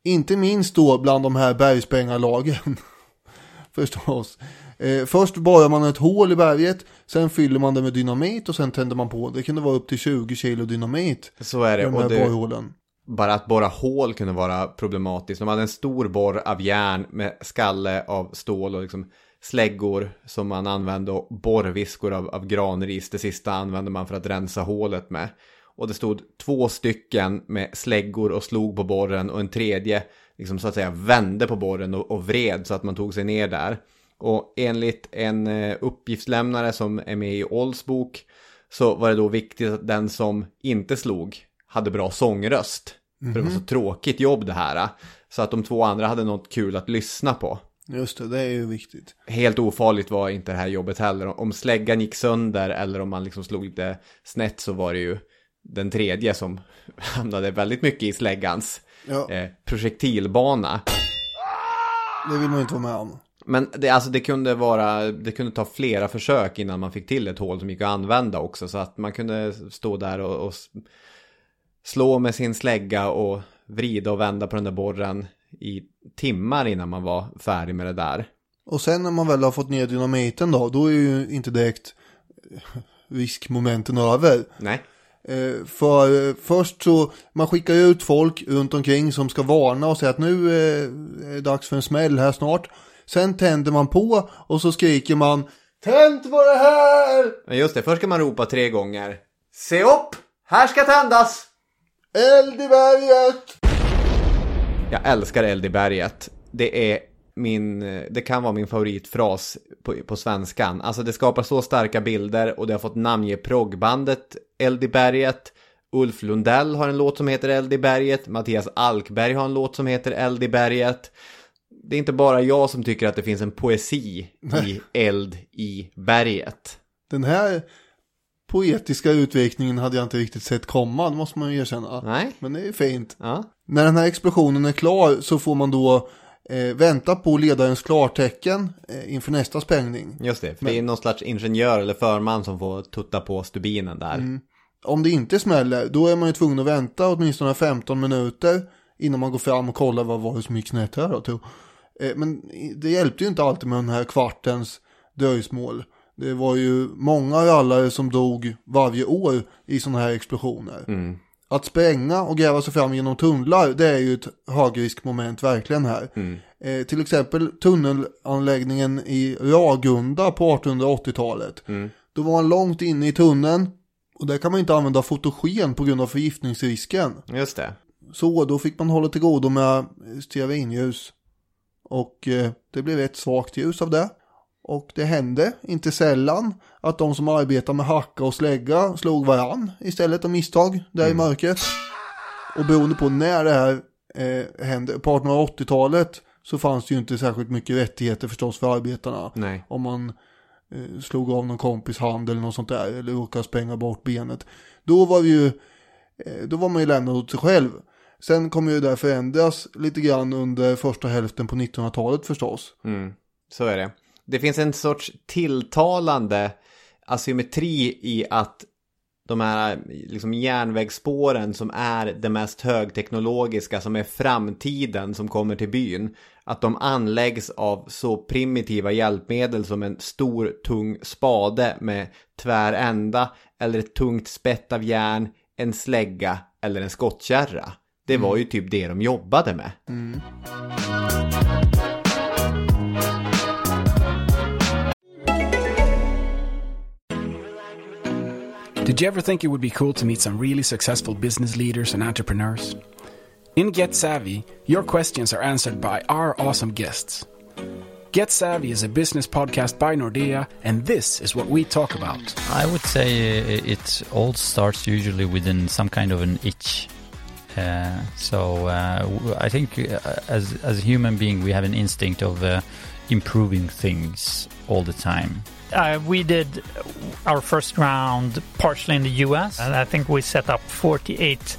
Inte minst då bland de här bergsprängarlagen. förstås. Eh, först borrar man ett hål i berget, sen fyller man det med dynamit och sen tänder man på. Det kunde vara upp till 20 kilo dynamit. Så är det. De och det, bara att borra hål kunde vara problematiskt. De hade en stor borr av järn med skalle av stål och liksom släggor som man använde och borrviskor av, av granris. Det sista använde man för att rensa hålet med. Och det stod två stycken med släggor och slog på borren och en tredje liksom så att säga vände på borren och, och vred så att man tog sig ner där. Och enligt en eh, uppgiftslämnare som är med i Olls bok så var det då viktigt att den som inte slog hade bra sångröst. Mm -hmm. För det var så mhm. tråkigt jobb det här. Så att de två andra hade något kul att lyssna på. Just det, det är ju viktigt. Helt ofarligt var inte det här jobbet heller. Om släggan gick sönder eller om man liksom slog lite snett så var det ju den tredje som hamnade väldigt mycket i släggans ja. eh, projektilbana. Det vill man inte vara med om. Men det, alltså det kunde vara, det kunde ta flera försök innan man fick till ett hål som gick att använda också. Så att man kunde stå där och, och slå med sin slägga och vrida och vända på den där borren i timmar innan man var färdig med det där. Och sen när man väl har fått ner dynamiten då, då är ju inte direkt riskmomenten över. Nej. Eh, för först så, man skickar ut folk runt omkring som ska varna och säga att nu eh, är det dags för en smäll här snart. Sen tänder man på och så skriker man Tänd på det här! Men just det, först ska man ropa tre gånger. Se upp! Här ska tändas! Eld i berget! Jag älskar eld i berget. Det är min, det kan vara min favoritfras på, på svenskan. Alltså det skapar så starka bilder och det har fått namnge proggbandet Eld i berget. Ulf Lundell har en låt som heter Eld i berget. Mattias Alkberg har en låt som heter Eld i berget. Det är inte bara jag som tycker att det finns en poesi i Eld i berget. Den här poetiska utvecklingen hade jag inte riktigt sett komma, det måste man ju erkänna. Nej. Men det är fint. Ja. När den här explosionen är klar så får man då eh, vänta på ledarens klartecken eh, inför nästa sprängning. Just det, för Men, det är någon slags ingenjör eller förman som får tutta på stubinen där. Mm. Om det inte smäller, då är man ju tvungen att vänta åtminstone 15 minuter innan man går fram och kollar vad var det som gick snett här då. Eh, men det hjälpte ju inte alltid med den här kvartens dröjsmål. Det var ju många rallare som dog varje år i sådana här explosioner. Mm. Att spränga och gräva sig fram genom tunnlar, det är ju ett högriskmoment verkligen här. Mm. Eh, till exempel tunnelanläggningen i Ragunda på 1880-talet. Mm. Då var man långt inne i tunneln och där kan man inte använda fotogen på grund av förgiftningsrisken. Just det. Så då fick man hålla till godo med stearinljus. Och eh, det blev ett svagt ljus av det. Och det hände inte sällan att de som arbetar med hacka och slägga slog varann istället av misstag där mm. i mörkret. Och beroende på när det här eh, hände, på 1880-talet så fanns det ju inte särskilt mycket rättigheter förstås för arbetarna. Nej. Om man eh, slog av någon kompis hand eller något sånt där eller råkade spränga bort benet. Då var vi ju, eh, då var man ju lämnad åt sig själv. Sen kommer ju det där förändras lite grann under första hälften på 1900-talet förstås. Mm, så är det. Det finns en sorts tilltalande asymmetri i att de här liksom järnvägsspåren som är det mest högteknologiska, som är framtiden som kommer till byn, att de anläggs av så primitiva hjälpmedel som en stor tung spade med tvär ända eller ett tungt spett av järn, en slägga eller en skottkärra. Det var ju typ det de jobbade med. Did you ever think it would be cool to meet some really successful business leaders and entrepreneurs? In Get Savvy, your questions are answered by our awesome guests. Get Savvy is a business podcast by Nordea, and this is what we talk about. I would say uh, it all starts usually within some kind of an itch. Uh, so uh, I think uh, as as a human being, we have an instinct of uh, improving things all the time. Uh, we did our first round partially in the US, and I think we set up 48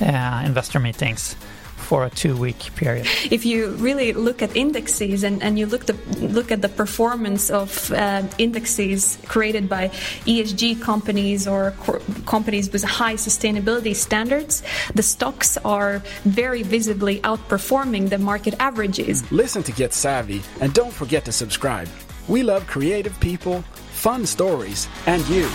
uh, investor meetings for a two week period. if you really look at indexes and, and you look the look at the performance of uh, indexes created by ESG companies or cor- companies with high sustainability standards, the stocks are very visibly outperforming the market averages. Listen to Get Savvy, and don't forget to subscribe. We love creative people, fun stories, and you.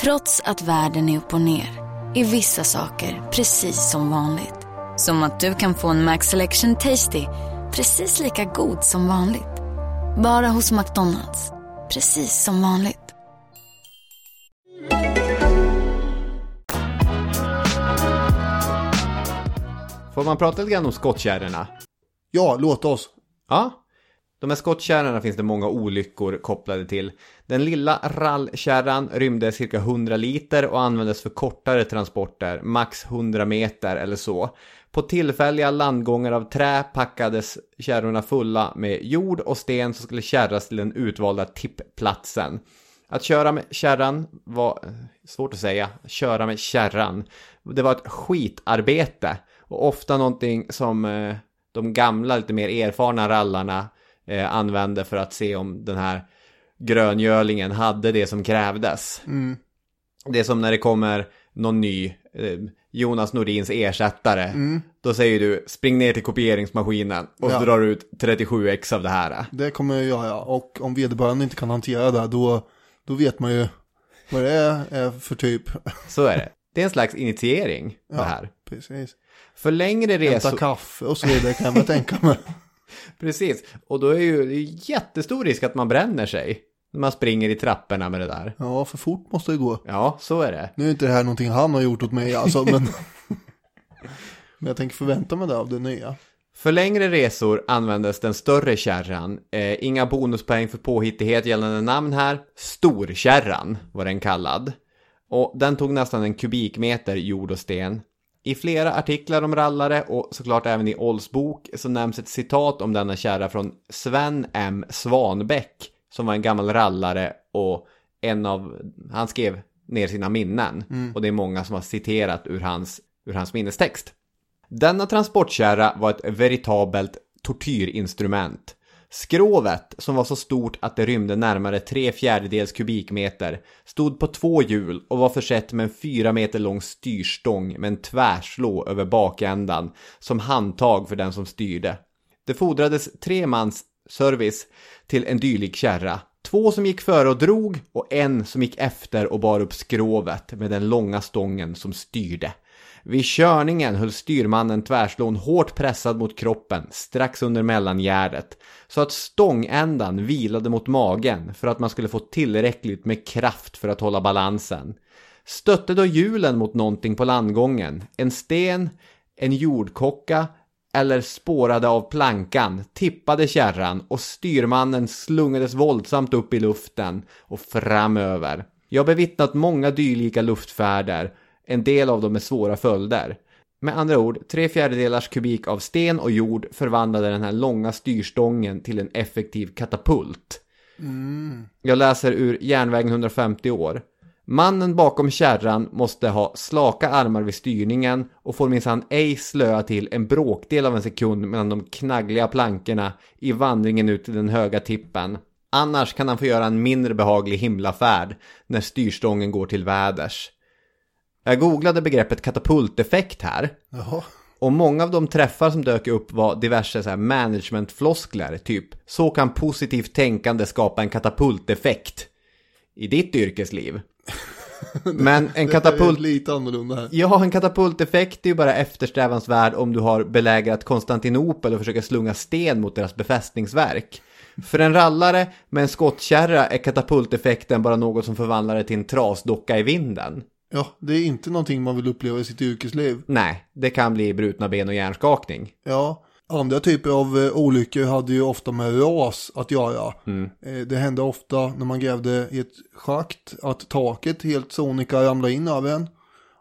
Trots att världen är upp och ner är vissa saker precis som vanligt. Som att du kan få en Max Selection Tasty precis lika god som vanligt. Bara hos McDonalds. Precis som vanligt. Får man prata lite grann om skottkärrorna? Ja, låt oss. Ja, de här skottkärrorna finns det många olyckor kopplade till. Den lilla rallkärran rymde cirka 100 liter och användes för kortare transporter, max 100 meter eller så. På tillfälliga landgångar av trä packades kärrorna fulla med jord och sten som skulle kärras till den utvalda tippplatsen. Att köra med kärran var, svårt att säga, köra med kärran. Det var ett skitarbete och ofta någonting som eh, de gamla, lite mer erfarna rallarna eh, använde för att se om den här gröngölingen hade det som krävdes. Det är som när det kommer någon ny, eh, Jonas Nordins ersättare. Då säger du, spring ner till kopieringsmaskinen och Ja. drar ut 37x av det här. Det kommer jag göra. Och om vederbörande inte kan hantera det, då, då vet man ju vad det är, är för typ. Så är det. Det är en slags initiering, det här. Precis. För längre Hämta resor... kaffe och så vidare kan jag tänka mig. Precis, och då är ju det är jättestor risk att man bränner sig. När man springer i trapporna med det där. Ja, för fort måste det gå. Ja, så är det. Nu är inte det här någonting han har gjort åt mig alltså, men... men jag tänker förvänta mig det av det nya. För längre resor användes den större kärran. Eh, inga bonuspoäng för påhittighet gällande namn här. Storkärran var den kallad. Och den tog nästan en kubikmeter jord och sten. I flera artiklar om rallare och såklart även i Olls bok så nämns ett citat om denna kärra från Sven M. Svanbäck som var en gammal rallare och en av, han skrev ner sina minnen och det är många som har citerat ur hans, ur hans minnestext. Denna transportkärra var ett veritabelt tortyrinstrument. Skrovet, som var så stort att det rymde närmare tre fjärdedels kubikmeter, stod på två hjul och var försett med en fyra meter lång styrstång med en tvärslå över bakändan som handtag för den som styrde. Det fordrades tre mans service till en dylik kärra. Två som gick före och drog och en som gick efter och bar upp skrovet med den långa stången som styrde. Vid körningen höll styrmannen tvärslån hårt pressad mot kroppen strax under mellangärdet så att stångändan vilade mot magen för att man skulle få tillräckligt med kraft för att hålla balansen. Stötte då hjulen mot någonting på landgången, en sten, en jordkocka eller spårade av plankan tippade kärran och styrmannen slungades våldsamt upp i luften och framöver. Jag har bevittnat många dylika luftfärder, en del av dem med svåra följder. Med andra ord, tre fjärdedelars kubik av sten och jord förvandlade den här långa styrstången till en effektiv katapult. Jag läser ur Järnvägen 150 år. Mannen bakom kärran måste ha slaka armar vid styrningen och får minsann ej slöa till en bråkdel av en sekund mellan de knaggliga plankorna i vandringen ut till den höga tippen. Annars kan han få göra en mindre behaglig himlafärd när styrstången går till väders. Jag googlade begreppet katapulteffekt här Jaha. och många av de träffar som dök upp var diverse så här managementfloskler, typ så kan positivt tänkande skapa en katapulteffekt i ditt yrkesliv. Men en katapult... lite annorlunda här. Ja, en katapulteffekt är ju bara eftersträvansvärd om du har belägrat Konstantinopel och försöker slunga sten mot deras befästningsverk. För en rallare med en skottkärra är katapulteffekten bara något som förvandlar det till en trasdocka i vinden. Ja, det är inte någonting man vill uppleva i sitt yrkesliv. Nej, det kan bli brutna ben och hjärnskakning. Ja, andra typer av eh, olyckor hade ju ofta med ras att göra. Mm. Eh, det hände ofta när man grävde i ett schakt att taket helt sonika ramlade in över en.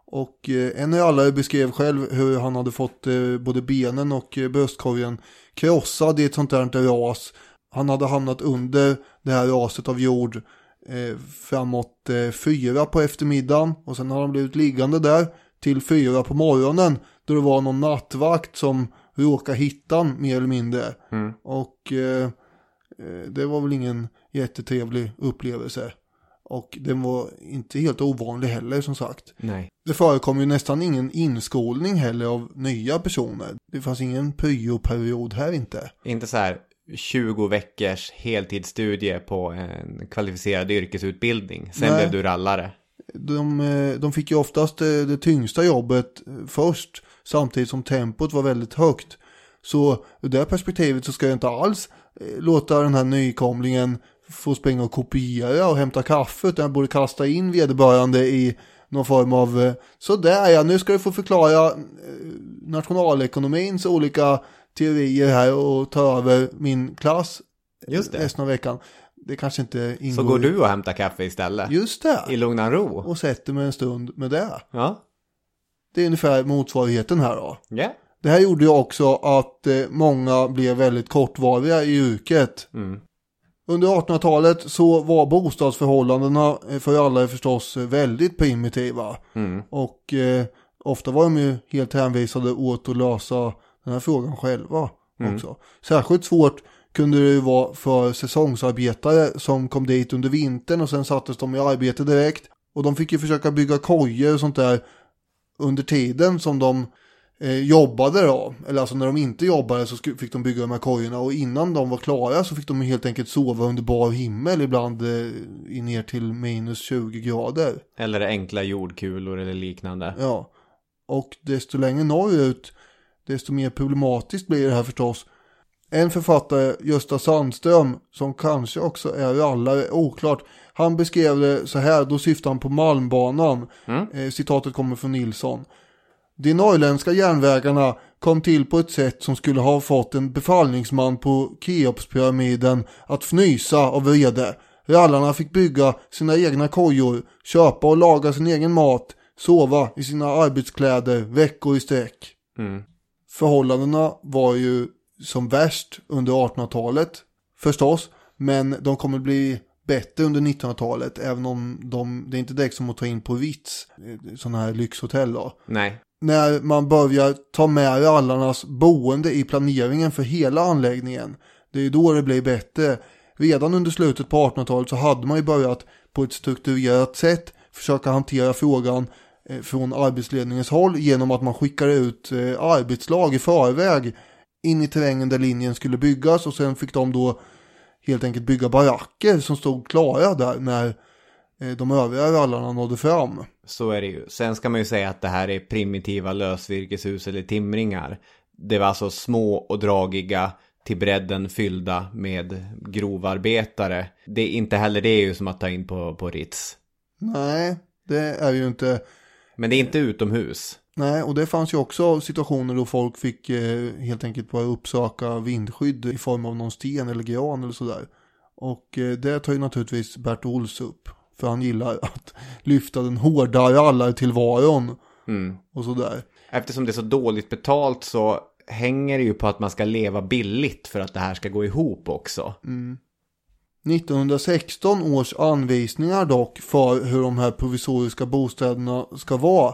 Och eh, en rallare beskrev själv hur han hade fått eh, både benen och bröstkorgen krossad i ett sånt där ras. Han hade hamnat under det här raset av jord eh, framåt eh, fyra på eftermiddagen och sen har han blivit liggande där till fyra på morgonen då det var någon nattvakt som råkade hitta han mer eller mindre. Och eh, eh, det var väl ingen jättetrevlig upplevelse. Och den var inte helt ovanlig heller som sagt. Nej. Det förekom ju nästan ingen inskolning heller av nya personer. Det fanns ingen pryoperiod här inte. Inte så här 20 veckors heltidsstudie på en kvalificerad yrkesutbildning. Sen Nej. blev du rallare. De, eh, de fick ju oftast eh, det tyngsta jobbet eh, först samtidigt som tempot var väldigt högt. Så ur det perspektivet så ska jag inte alls låta den här nykomlingen få springa och kopiera och hämta kaffe utan jag borde kasta in vederbörande i någon form av sådär ja nu ska du få förklara nationalekonomins olika teorier här och ta över min klass Just det. resten av veckan. Det kanske inte ingår. Så går du och hämtar kaffe istället. Just det. I lugn och ro. Och sätter mig en stund med det. Ja. Det är ungefär motsvarigheten här då. Ja. Det här gjorde ju också att eh, många blev väldigt kortvariga i yrket. Mm. Under 1800-talet så var bostadsförhållandena eh, för alla förstås eh, väldigt primitiva. Mm. Och eh, ofta var de ju helt hänvisade åt att lösa den här frågan själva också. Särskilt svårt kunde det ju vara för säsongsarbetare som kom dit under vintern och sen sattes de i arbete direkt. Och de fick ju försöka bygga kojor och sånt där under tiden som de eh, jobbade då. Eller alltså när de inte jobbade så fick de bygga de här kojorna och innan de var klara så fick de helt enkelt sova under bar himmel ibland eh, ner till minus 20 grader. Eller enkla jordkulor eller liknande. Ja, och desto längre norrut, desto mer problematiskt blir det här förstås. En författare, Gösta Sandström, som kanske också är rallare, oklart. Han beskrev det så här, då syftar han på Malmbanan. Eh, citatet kommer från Nilsson. De norrländska järnvägarna kom till på ett sätt som skulle ha fått en befallningsman på Keopspyramiden att fnysa av vrede. Rallarna fick bygga sina egna kojor, köpa och laga sin egen mat, sova i sina arbetskläder veckor i sträck. Mm. Förhållandena var ju som värst under 1800-talet förstås, men de kommer bli bättre under 1900-talet, även om de, det är inte direkt som att ta in på Ritz, eh, sådana här lyxhotell då Nej. när man börjar ta med rallarnas boende i planeringen för hela anläggningen. Det är då det blir bättre. Redan under slutet på 1800-talet så hade man ju börjat på ett strukturerat sätt försöka hantera frågan från arbetsledningens håll genom att man skickar ut eh, arbetslag i förväg in i terrängen där linjen skulle byggas och sen fick de då helt enkelt bygga baracker som stod klara där när eh, de övriga rallarna nådde fram. Så är det ju. Sen ska man ju säga att det här är primitiva lösvirkeshus eller timringar. Det var alltså små och dragiga till bredden fyllda med grovarbetare. Det är inte heller det är ju som att ta in på, på Ritz. Nej, det är ju inte Men det är inte utomhus. Nej, och det fanns ju också situationer då folk fick eh, helt enkelt bara uppsöka vindskydd i form av någon sten eller gran eller sådär. Och eh, det tar ju naturligtvis Bert Ols upp. För han gillar att lyfta den hårda rallartillvaron Mm. och sådär. Eftersom det är så dåligt betalt så hänger det ju på att man ska leva billigt för att det här ska gå ihop också. 1916 års anvisningar dock för hur de här provisoriska bostäderna ska vara.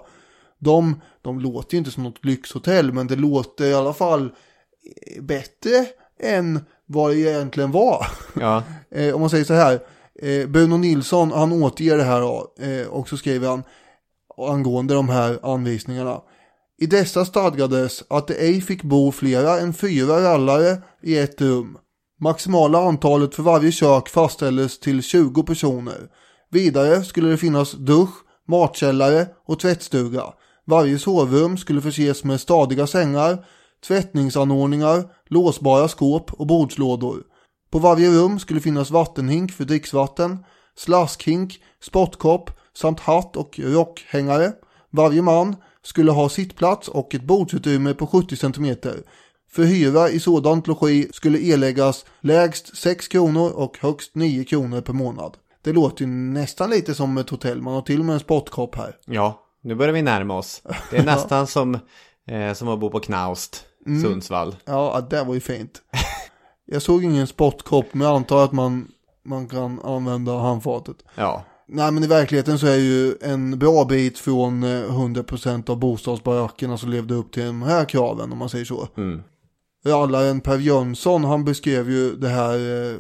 De, de låter ju inte som något lyxhotell men det låter i alla fall bättre än vad det egentligen var. Ja, Eh, om man säger så här. Eh, Bruno Nilsson han återger det här då, eh, och så skriver han angående de här anvisningarna. I dessa stadgades att det ej fick bo flera än fyra rallare i ett rum. Maximala antalet för varje kök fastställdes till 20 personer. Vidare skulle det finnas dusch, matkällare och tvättstuga. Varje sovrum skulle förses med stadiga sängar, tvättningsanordningar, låsbara skåp och bordslådor. På varje rum skulle finnas vattenhink för dricksvatten, slaskhink, spottkopp samt hatt och rockhängare. Varje man skulle ha sittplats och ett bordsutrymme på 70 cm. För hyra i sådant logi skulle erläggas lägst 6 kronor och högst 9 kronor per månad. Det låter ju nästan lite som ett hotell, man har till och med en spottkopp här. ja, nu börjar vi närma oss. Det är nästan som, eh, som att bo på Knaust, Sundsvall. Ja, det var ju fint. Jag såg ingen spottkopp, men jag antar att man, man kan använda handfatet. Ja, Nej men i verkligheten så är ju en bra bit från eh, 100% av bostadsbarackerna som levde upp till de här kraven om man säger så. mm. Rallaren Per Jönsson han beskrev ju det här eh,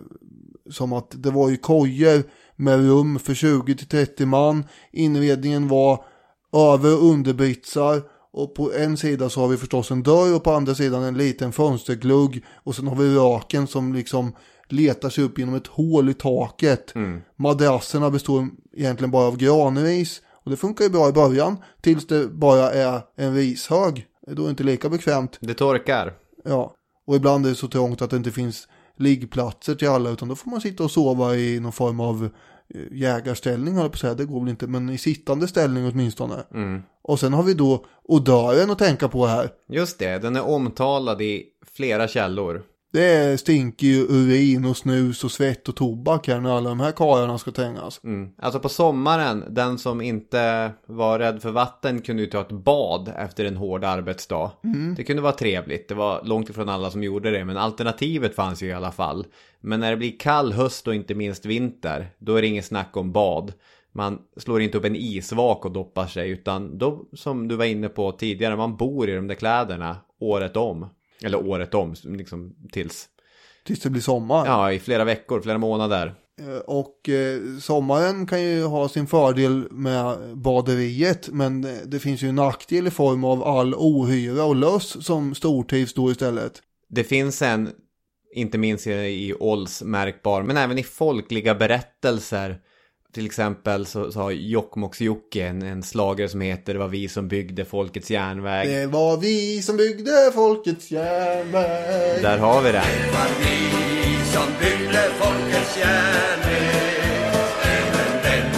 som att det var ju kojor med rum för 20-30 man. Inredningen var över och underbritsar och på en sida så har vi förstås en dörr och på andra sidan en liten fönsterglugg och sen har vi raken som liksom letar sig upp genom ett hål i taket. Madrasserna består egentligen bara av granris och det funkar ju bra i början tills det bara är en rishög. Då är det inte lika bekvämt. det torkar. Ja, och ibland är det så trångt att det inte finns liggplatser till alla utan då får man sitta och sova i någon form av eh, jägarställning jag på att säga, det går väl inte, men i sittande ställning åtminstone. Och sen har vi då odören att tänka på här. Just det, den är omtalad i flera källor. Det stinker ju urin och snus och svett och tobak här när alla de här karlarna ska trängas. Mm. Alltså på sommaren, den som inte var rädd för vatten kunde ju ta ett bad efter en hård arbetsdag. Det kunde vara trevligt, det var långt ifrån alla som gjorde det, men alternativet fanns ju i alla fall. Men när det blir kall höst och inte minst vinter, då är det inget snack om bad. Man slår inte upp en isvak och doppar sig, utan då, som du var inne på tidigare, man bor i de där kläderna året om. Eller året om, liksom tills, Tills det blir sommar. ja, i flera veckor, flera månader. Eh, Och eh, sommaren kan ju ha sin fördel med baderiet men eh, det finns ju en nackdel i form av all ohyra och löss som stortrivs då istället. Det finns en, inte minst i, i Olls märkbar, men även i folkliga berättelser. Till exempel så, så har Jokkmokks-Jocke en, en slagare som heter Det var vi som byggde folkets järnväg. Det var vi som byggde folkets järnväg. Där har vi det. som byggde folkets järnväg Även den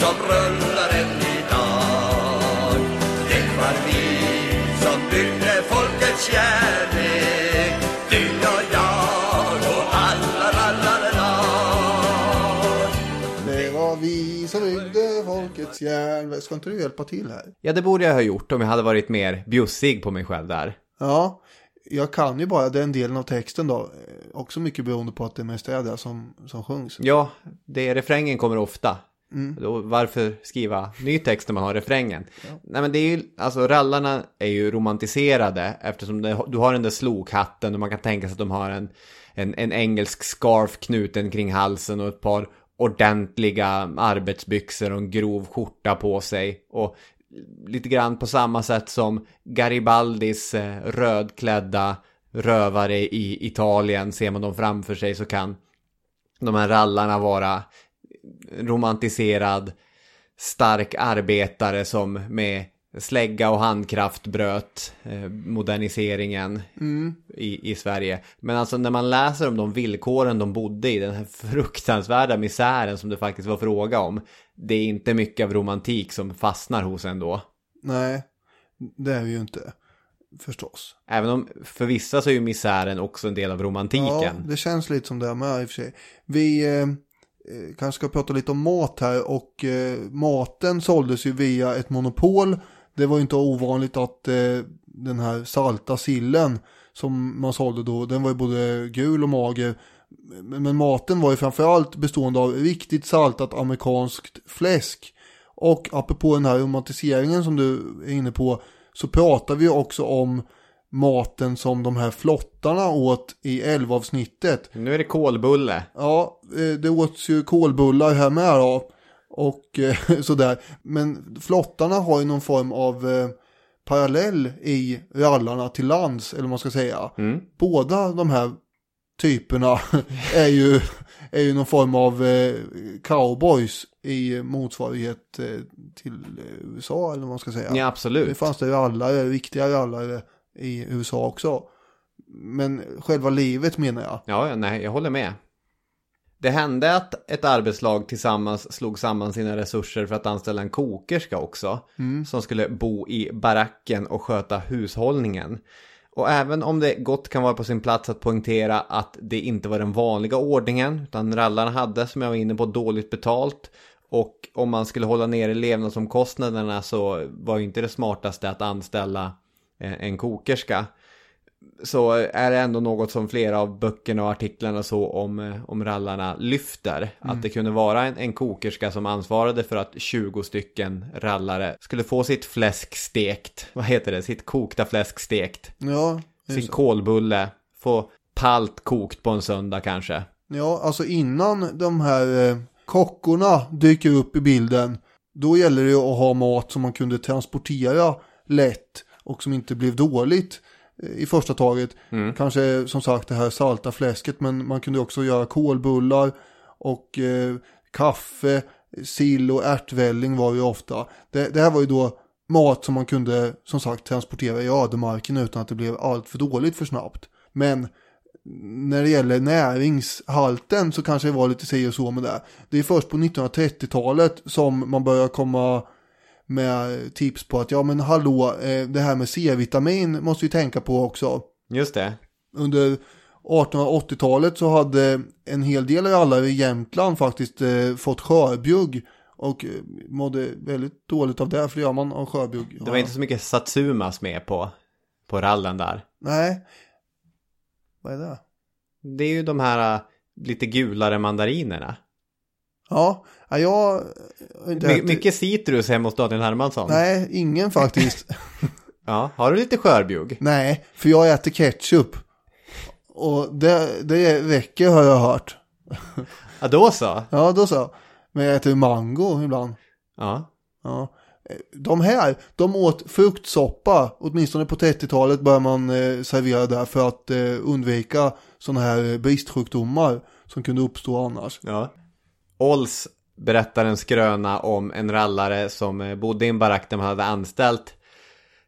som rullar än idag Det var vi som byggde folkets järnväg järnväg. Ska inte du hjälpa till här? Ja, det borde jag ha gjort om jag hade varit mer bjussig på mig själv där. Ja, jag kan ju bara den delen av texten då. Eh, Också mycket beroende på att det mest är det som, som sjungs. Ja, det refrängen kommer ofta. Då, varför skriva ny text när man har refrängen? Nej men det är ju, alltså rallarna är ju romantiserade eftersom det, du har den där slokhatten och man kan tänka sig att de har en, en, en engelsk scarf knuten kring halsen och ett par ordentliga arbetsbyxor och en grov skjorta på sig. Och lite grann på samma sätt som Garibaldis eh, rödklädda rövare i Italien, ser man dem framför sig så kan de här rallarna vara romantiserad stark arbetare som med slägga och handkraft bröt eh, moderniseringen i, i Sverige. Men alltså när man läser om de villkoren de bodde i, den här fruktansvärda misären som det faktiskt var fråga om. Det är inte mycket av romantik som fastnar hos en då. Nej, det är vi ju inte. Förstås. Även om för vissa så är ju misären också en del av Ja, romantiken. det känns lite som det med i och för sig. Vi eh, eh, kanske ska prata lite om mat här och eh, maten såldes ju via ett monopol. Det var inte ovanligt att eh, den här salta sillen som man sålde då, den var ju både gul och mager. Men maten var ju framförallt bestående av riktigt saltat amerikanskt fläsk. Och apropå den här romantiseringen som du är inne på så pratar vi också om maten som de här flottarna åt i 11 avsnittet. Nu är det kolbulle. Ja, eh, det åts ju kolbullar här med då. Och eh, sådär. Men flottarna har ju någon form av eh, parallell i rallarna till lands, eller vad man ska säga. Mm. Båda de här typerna är ju, är ju någon form av eh, cowboys i motsvarighet eh, till eh, USA, eller vad man ska säga. Ja, Det absolut. fanns det rallare, riktiga rallare i USA också. Men själva livet menar jag. Ja, ja, nej, jag håller med. Det hände att ett arbetslag tillsammans slog samman sina resurser för att anställa en kokerska också. Som skulle bo i baracken och sköta hushållningen. Och även om det gott kan vara på sin plats att poängtera att det inte var den vanliga ordningen. Utan rallarna hade, som jag var inne på, dåligt betalt. Och om man skulle hålla nere levnadsomkostnaderna så var ju inte det smartaste att anställa eh, en kokerska så är det ändå något som flera av böckerna och artiklarna så om, eh, om rallarna lyfter. Att det kunde vara en, en kokerska som ansvarade för att 20 stycken rallare skulle få sitt fläsk stekt. Vad heter det? Sitt kokta fläsk stekt. Ja, Sin så. kolbulle. Få palt kokt på en söndag kanske. Ja, alltså innan de här eh, kockorna dyker upp i bilden, då gäller det att ha mat som man kunde transportera lätt och som inte blev dåligt i första taget. Kanske som sagt det här salta fläsket, men man kunde också göra kolbullar och eh, kaffe, sill och ärtvälling var ju ofta. Det, det här var ju då mat som man kunde som sagt transportera i ödemarken utan att det blev allt för dåligt för snabbt. Men när det gäller näringshalten så kanske det var lite si och så med det. Det är först på 1930-talet som man börjar komma med tips på att ja men hallå, eh, det här med C-vitamin måste vi tänka på också. Just det. Under 1880-talet så hade en hel del rallare i Jämtland faktiskt eh, fått skörbjugg och eh, mådde väldigt dåligt av det, för det gör man av skörbjugg. Det var inte så mycket satsumas med på, på rallen där. Nej. Vad är det? Det är ju de här lite gulare mandarinerna. Ja, ja, jag inte My, ätit- mycket citrus hemma hos Daniel Hermansson. Nej, ingen faktiskt. Ja, har du lite skörbjugg? Nej, för jag äter ketchup. Och det, det räcker har jag hört. Ja, då så. Ja, då så. Men jag äter mango ibland. Ja. Ja. De här, de åt fruktsoppa. Åtminstone på 30-talet började man eh, servera där för att eh, undvika sådana här bristsjukdomar som kunde uppstå annars. ja. Ols berättar en skröna om en rallare som eh, bodde i en barack där man hade anställt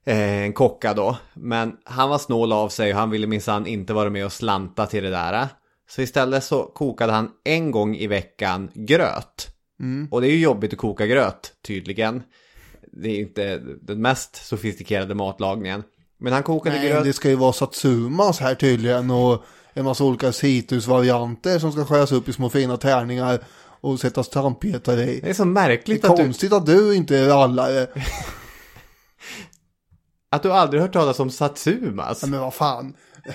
eh, en kocka då. Men han var snål av sig och han ville minsann inte vara med och slanta till det där. Så istället så kokade han en gång i veckan gröt. Och det är ju jobbigt att koka gröt, tydligen. Det är inte den mest sofistikerade matlagningen. Men han kokade Nej, gröt. det ska ju vara satsumas här tydligen och en massa olika citrusvarianter som ska skäras upp i små fina tärningar och sättas tandpetare i. Det är så Det märkligt är att du, konstigt att du inte är rallare. att du aldrig hört talas om satsumas. Ja, men vad fan.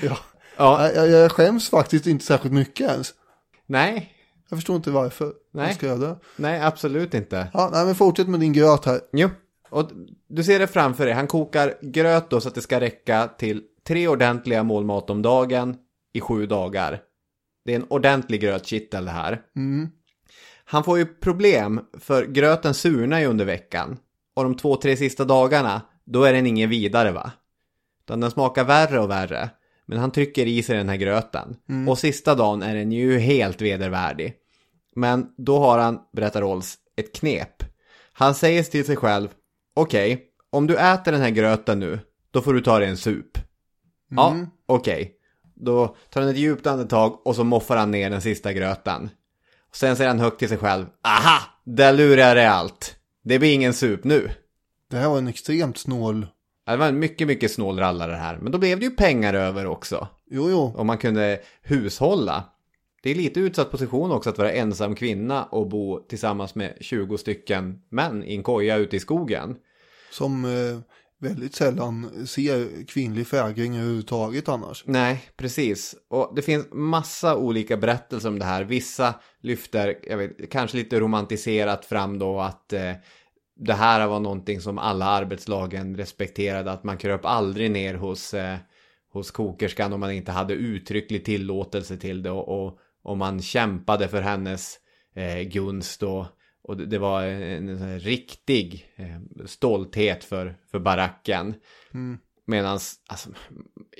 ja. Ja, Jag, jag skäms faktiskt inte särskilt mycket ens. nej, Jag förstår inte varför. Nej. Jag ska göra det. nej absolut inte. Ja, nej, men fortsätt med din gröt här. Jo, och du ser det framför dig. Han kokar gröt då så att det ska räcka till tre ordentliga målmat om dagen i sju dagar. Det är en ordentlig grötkittel det här. Han får ju problem för gröten surnar ju under veckan. Och de två, tre sista dagarna, då är den ingen vidare va? Utan den smakar värre och värre. Men han trycker i sig den här gröten. Och sista dagen är den ju helt vedervärdig. Men då har han, berättar Rolls, ett knep. Han säger till sig själv, okej, om du äter den här gröten nu, då får du ta dig en sup. Ja, okej. Då tar han ett djupt andetag och så moffar han ner den sista gröten. Och sen säger han högt till sig själv, aha, där lurar jag allt. Det blir ingen sup nu. Det här var en extremt snål. Ja, Det var en mycket, mycket snål rallare här. Men då blev det ju pengar över också. Jo, jo. Om man kunde hushålla. Det är lite utsatt position också att vara ensam kvinna och bo tillsammans med 20 stycken män i en koja ute i skogen. Som eh, väldigt sällan ser kvinnlig fägring överhuvudtaget annars. Nej, precis. Och det finns massa olika berättelser om det här. Vissa lyfter, jag vet, kanske lite romantiserat fram då att eh, det här var någonting som alla arbetslagen respekterade. Att man kröp aldrig ner hos, eh, hos kokerskan om man inte hade uttrycklig tillåtelse till det. Och, och, och man kämpade för hennes eh, gunst och, och det, det var en, en, riktig eh, stolthet för, för baracken. Mm. Medan, alltså,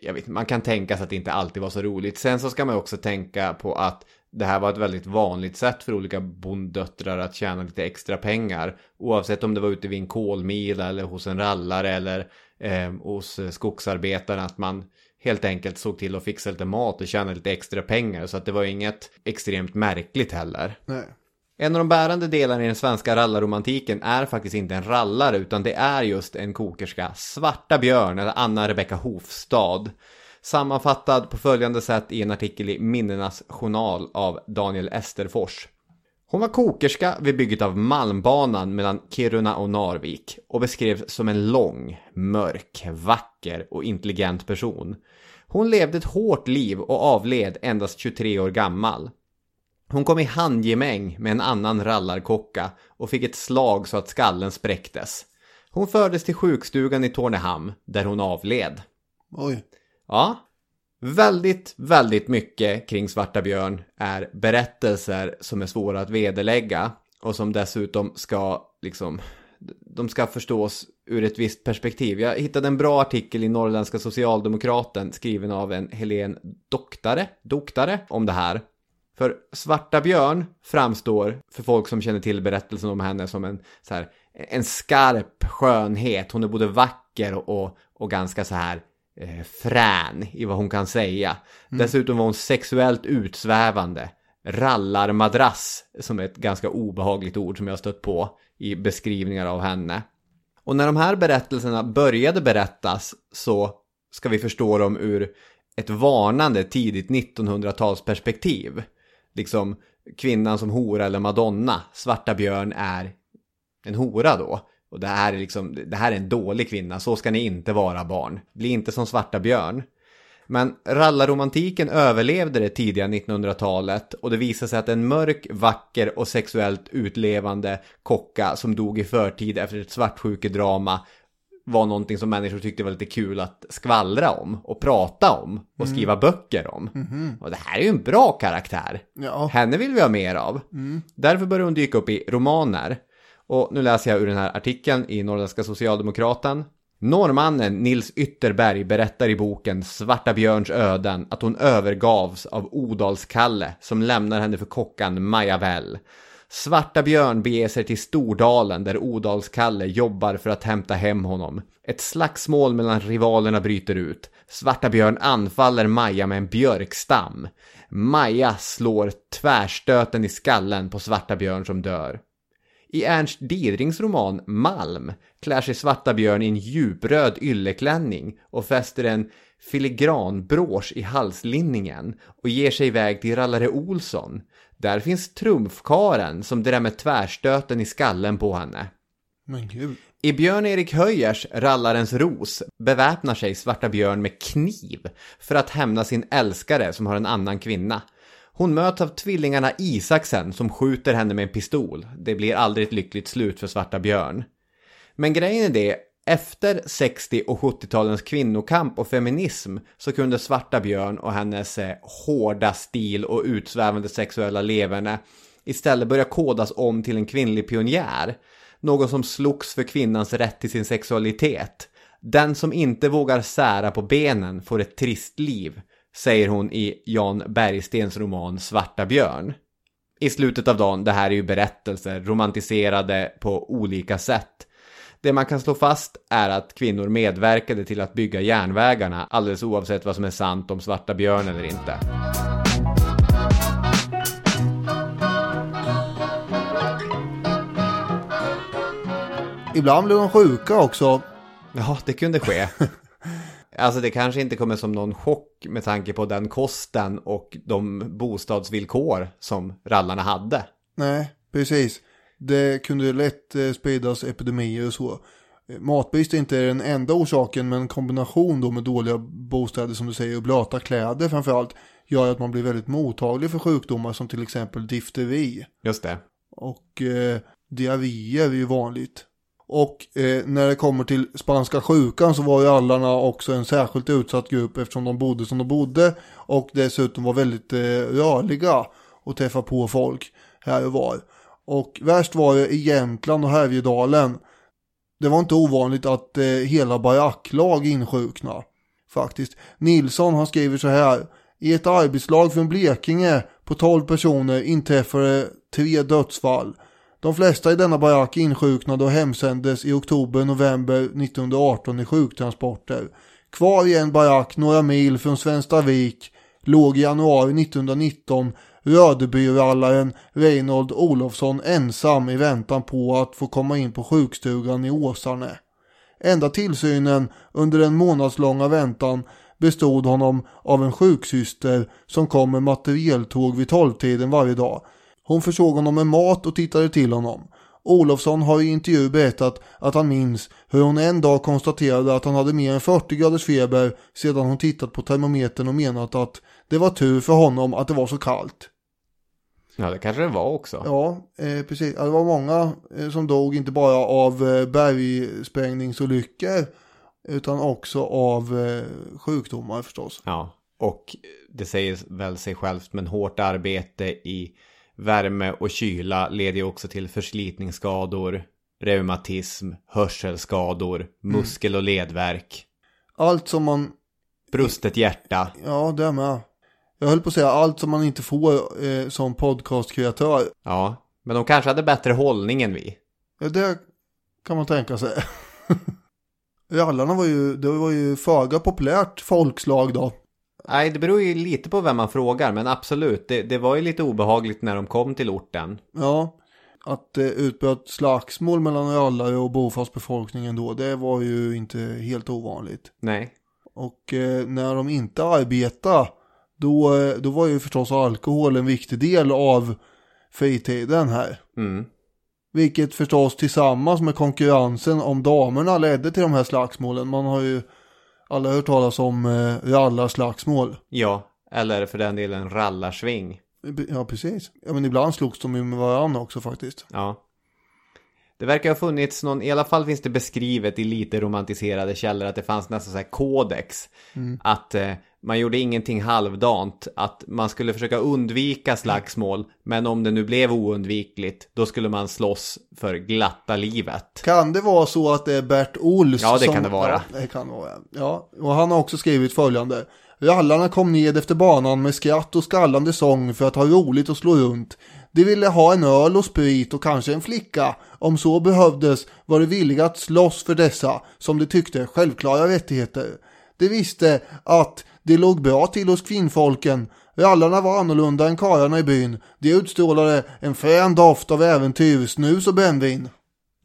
jag vet man kan tänka sig att det inte alltid var så roligt. Sen så ska man också tänka på att det här var ett väldigt vanligt sätt för olika bonddöttrar att tjäna lite extra pengar. Oavsett om det var ute vid en kolmil eller hos en rallare eller eh, hos skogsarbetarna. Att man helt enkelt såg till att fixa lite mat och tjäna lite extra pengar. Så att det var inget extremt märkligt heller. Nej. En av de bärande delarna i den svenska rallarromantiken är faktiskt inte en rallare utan det är just en kokerska, Svarta Björn eller Anna Rebecka Hofstad. Sammanfattad på följande sätt i en artikel i Minnenas journal av Daniel Esterfors. Hon var kokerska vid bygget av Malmbanan mellan Kiruna och Narvik och beskrevs som en lång, mörk, vacker och intelligent person. Hon levde ett hårt liv och avled endast 23 år gammal. Hon kom i handgemäng med en annan rallarkocka och fick ett slag så att skallen spräcktes. Hon fördes till sjukstugan i Tornehamn där hon avled. Oj. Ja, väldigt, väldigt mycket kring Svarta Björn är berättelser som är svåra att vederlägga och som dessutom ska liksom de ska förstås ur ett visst perspektiv. Jag hittade en bra artikel i Norrländska Socialdemokraten skriven av en Helen Doktare, Doktare om det här. För Svarta Björn framstår för folk som känner till berättelsen om henne som en, så här, en skarp skönhet. Hon är både vacker och, och, ganska så här eh, frän i vad hon kan säga. Mm. Dessutom var hon sexuellt utsvävande. Rallarmadrass, som är ett ganska obehagligt ord som jag har stött på i beskrivningar av henne. Och när de här berättelserna började berättas så ska vi förstå dem ur ett varnande tidigt 1900-talsperspektiv. Liksom kvinnan som hora eller madonna, svarta björn är en hora då. Och det här är liksom, det här är en dålig kvinna, så ska ni inte vara barn. Bli inte som svarta björn. Men rallarromantiken överlevde det tidiga 1900-talet och det visade sig att en mörk, vacker och sexuellt utlevande kocka som dog i förtid efter ett svartsjukedrama var någonting som människor tyckte var lite kul att skvallra om och prata om och mm. skriva böcker om. Mm. Och det här är ju en bra karaktär. Ja. Henne vill vi ha mer av. Mm. Därför börjar hon dyka upp i romaner. Och nu läser jag ur den här artikeln i Norrländska Socialdemokraten. Norrmannen Nils Ytterberg berättar i boken Svarta Björns öden att hon övergavs av Odalskalle som lämnar henne för kockan Maja Väll. Svarta Björn beger sig till Stordalen där Odalskalle jobbar för att hämta hem honom. Ett slagsmål mellan rivalerna bryter ut. Svarta Björn anfaller Maja med en björkstam. Maja slår tvärstöten i skallen på Svarta Björn som dör. I Ernst Didrings roman Malm klär sig Svarta Björn i en djupröd ylleklänning och fäster en filigranbrås i halslinningen och ger sig iväg till Rallare Olsson. Där finns trumfkaren som drämmer tvärstöten i skallen på henne. Men gud. I Björn-Erik Höjers Rallarens ros beväpnar sig Svarta Björn med kniv för att hämna sin älskare som har en annan kvinna. Hon möts av tvillingarna Isaksen som skjuter henne med en pistol. Det blir aldrig ett lyckligt slut för Svarta Björn. Men grejen är det, efter 60 och 70-talens kvinnokamp och feminism så kunde Svarta Björn och hennes eh, hårda stil och utsvävande sexuella leverne istället börja kodas om till en kvinnlig pionjär. Någon som slogs för kvinnans rätt till sin sexualitet. Den som inte vågar sära på benen får ett trist liv, säger hon i Jan Bergstens roman Svarta Björn. I slutet av dagen, det här är ju berättelser romantiserade på olika sätt. Det man kan slå fast är att kvinnor medverkade till att bygga järnvägarna alldeles oavsett vad som är sant om Svarta Björn eller inte. Ibland blir de sjuka också. Ja, det kunde ske. Alltså det kanske inte kommer som någon chock med tanke på den kosten och de bostadsvillkor som rallarna hade. Nej, precis. Det kunde lätt eh, spridas epidemier och så. Eh, Matbrist är inte den enda orsaken men en kombination då med dåliga bostäder som du säger och blöta kläder framförallt gör att man blir väldigt mottaglig för sjukdomar som till exempel difteri. Just det. Och eh, diarréer är ju vanligt. Och eh, när det kommer till spanska sjukan så var ju allarna också en särskilt utsatt grupp eftersom de bodde som de bodde och dessutom var väldigt eh, rörliga och träffa på folk här och var. Och värst var det i Jämtland och Härjedalen. Det var inte ovanligt att eh, hela baracklag insjukna. Faktiskt. Nilsson han skriver så här. I ett arbetslag från Blekinge på 12 personer inträffade tre dödsfall. De flesta i denna barack insjuknade och hemsändes i oktober-november 1918 i sjuktransporter. Kvar i en barack några mil från Svenstavik låg i januari 1919 Rödebyrallaren Reinhold Olofsson ensam i väntan på att få komma in på sjukstugan i Åsarne. Enda tillsynen under den månadslånga väntan bestod honom av en sjuksyster som kom med materieltåg vid tolvtiden varje dag. Hon försåg honom med mat och tittade till honom. Olofsson har i intervju berättat att han minns hur hon en dag konstaterade att han hade mer än 40 graders feber sedan hon tittat på termometern och menat att det var tur för honom att det var så kallt. Ja, det kanske det var också. Ja, eh, precis. Det var många eh, som dog inte bara av eh, bergsprängningsolyckor utan också av eh, sjukdomar förstås. Ja, och det säger väl sig självt, men hårt arbete i värme och kyla leder ju också till förslitningsskador, reumatism, hörselskador, muskel och ledvärk, Allt som man, brustet hjärta. ja det med. Jag höll på att säga allt som man inte får eh, som podcastkreatör. Ja, men de kanske hade bättre hållning än vi. Ja, det kan man tänka sig. Rallarna var ju, det var ju föga populärt folkslag då. Nej, det beror ju lite på vem man frågar, men absolut. Det, det var ju lite obehagligt när de kom till orten. Ja, att det utbröt slagsmål mellan rallare och bofastbefolkningen då, det var ju inte helt ovanligt. Nej. Och eh, när de inte arbetade, då, eh, då var ju förstås alkohol en viktig del av fritiden här. Mm. Vilket förstås tillsammans med konkurrensen om damerna ledde till de här slagsmålen. Man har ju alla hört talas om eh, rallarslagsmål. Ja, eller för den delen rallarsving. Ja, precis. Ja, men ibland slogs de ju med varandra också faktiskt. Ja. Det verkar ha funnits någon, i alla fall finns det beskrivet i lite romantiserade källor att det fanns nästan så här kodex. Att eh, man gjorde ingenting halvdant, att man skulle försöka undvika slagsmål, men om det nu blev oundvikligt, då skulle man slåss för glatta livet. Kan det vara så att det är Bert Ols Ja, det som... kan det vara. Ja, det kan vara. Ja, och han har också skrivit följande. Rallarna kom ned efter banan med skratt och skallande sång för att ha roligt och slå runt. De ville ha en öl och sprit och kanske en flicka. Om så behövdes var de villiga att slåss för dessa, som de tyckte, självklara rättigheter. De visste att det låg bra till hos kvinnfolken. Rallarna var annorlunda än karlarna i byn. De utstrålade en frän doft av äventyr, snus och brännvin.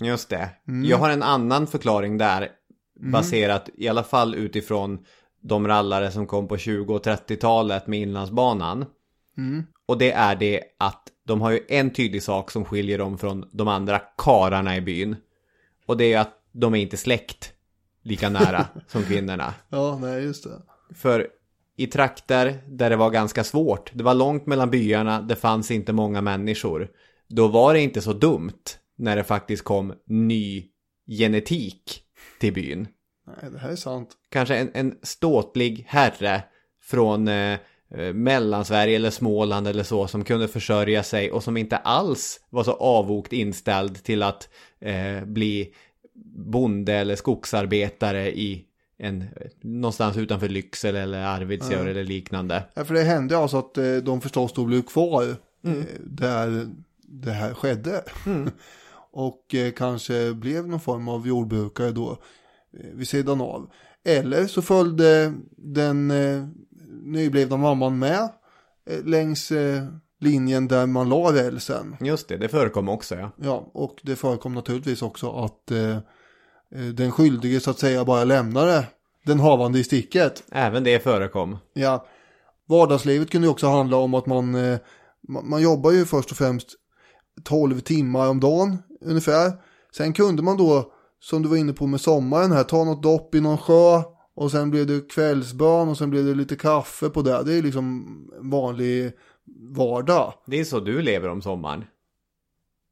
Just det. Jag har en annan förklaring där, baserat i alla fall utifrån de rallare som kom på 20 och 30-talet med Inlandsbanan. Och det är det att de har ju en tydlig sak som skiljer dem från de andra kararna i byn. Och det är att de är inte släkt lika nära som kvinnorna. Ja, nej just det. För i trakter där det var ganska svårt, det var långt mellan byarna, det fanns inte många människor. Då var det inte så dumt när det faktiskt kom ny genetik till byn. Nej, det här är sant. Kanske en, en ståtlig herre från eh, Mellansverige eller Småland eller så som kunde försörja sig och som inte alls var så avvokt inställd till att eh, bli bonde eller skogsarbetare i en, någonstans utanför Lycksele eller Arvidsjaur eller liknande. Ja, för det hände alltså att eh, de förstås då blev kvar eh, där det här skedde. och eh, kanske blev någon form av jordbrukare då eh, vid sidan av. Eller så följde den eh, nyblivna mamman med eh, längs eh, linjen där man la rälsen. Just det, det förekom också ja. Ja, och det förekom naturligtvis också att eh, eh, den skyldige så att säga bara lämnade den havande i sticket. Även det förekom. Ja, vardagslivet kunde ju också handla om att man, eh, man, man jobbar ju först och främst 12 timmar om dagen ungefär. Sen kunde man då som du var inne på med sommaren här, ta något dopp i någon sjö och sen blev det kvällsbön och sen blev det lite kaffe på det. Det är liksom vanlig vardag. Det är så du lever om sommaren.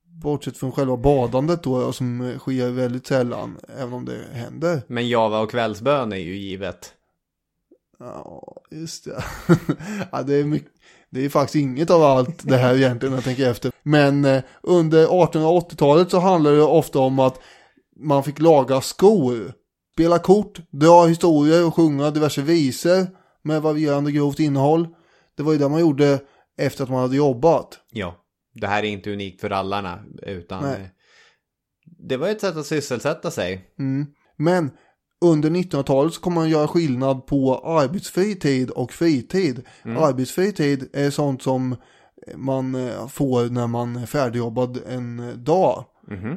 Bortsett från själva badandet då som sker väldigt sällan, även om det händer. Men Java och kvällsbön är ju givet. Ja, just det. ja, det, är mycket, det är faktiskt inget av allt det här egentligen jag tänker efter. Men eh, under 1880-talet så handlade det ofta om att man fick laga skor, spela kort, dra historier och sjunga diverse visor med varierande grovt innehåll. Det var ju det man gjorde efter att man hade jobbat. Ja, det här är inte unikt för rallarna utan Nej. det var ett sätt att sysselsätta sig. Mm. Men under 1900-talet så kommer man göra skillnad på arbetsfri tid och fritid. Arbetsfri tid är sånt som man eh, får när man är färdigjobbad en dag.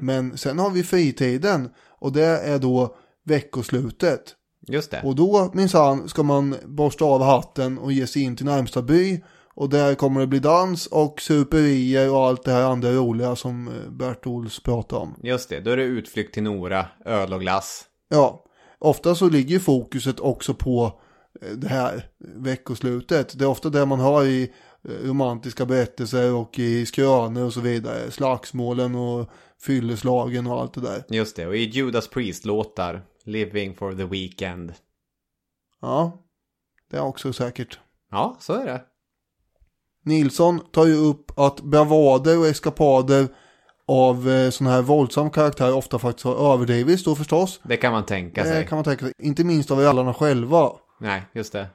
Men sen har vi fritiden och det är då veckoslutet. Just det. Och då minsann ska man borsta av hatten och ge sig in till närmsta by. Och där kommer det bli dans och superier och allt det här andra roliga som eh, Bert Ols pratar om. Just det, då är det utflykt till Nora, öl och glass. Ja, ofta så ligger fokuset också på eh, det här veckoslutet. Det är ofta det man har i eh, romantiska berättelser och i skrönor och så vidare. Slagsmålen och fylleslagen och allt det där. Just det, och i Judas Priest-låtar, Living for the Weekend. Ja, det är också säkert. Ja, så är det. Nilsson tar ju upp att bravader och eskapader av eh, sån här våldsam karaktär ofta faktiskt har överdrivits då förstås. Det kan man tänka Det sig. kan man tänka sig. Inte minst av rallarna själva. Nej, just det.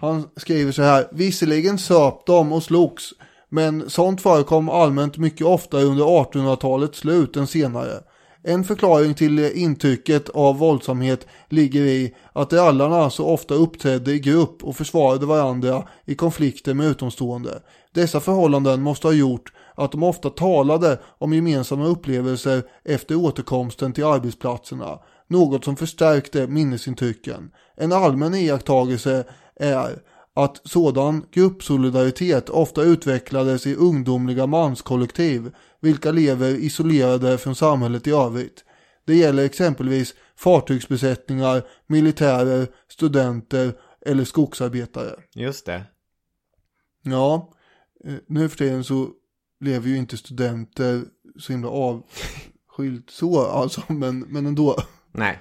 Han skriver så här. Visserligen söp de och slogs. Men sånt förekom allmänt mycket oftare under 1800-talets slut än senare. En förklaring till intrycket av våldsamhet ligger i att rallarna så ofta uppträdde i grupp och försvarade varandra i konflikter med utomstående. Dessa förhållanden måste ha gjort att de ofta talade om gemensamma upplevelser efter återkomsten till arbetsplatserna. Något som förstärkte minnesintrycken. En allmän iakttagelse är att sådan gruppsolidaritet ofta utvecklades i ungdomliga manskollektiv, vilka lever isolerade från samhället i övrigt. Det gäller exempelvis fartygsbesättningar, militärer, studenter eller skogsarbetare. Just det. Ja, eh, nu för tiden så lever ju inte studenter så himla avskilt så, alltså, men, men ändå. Nej.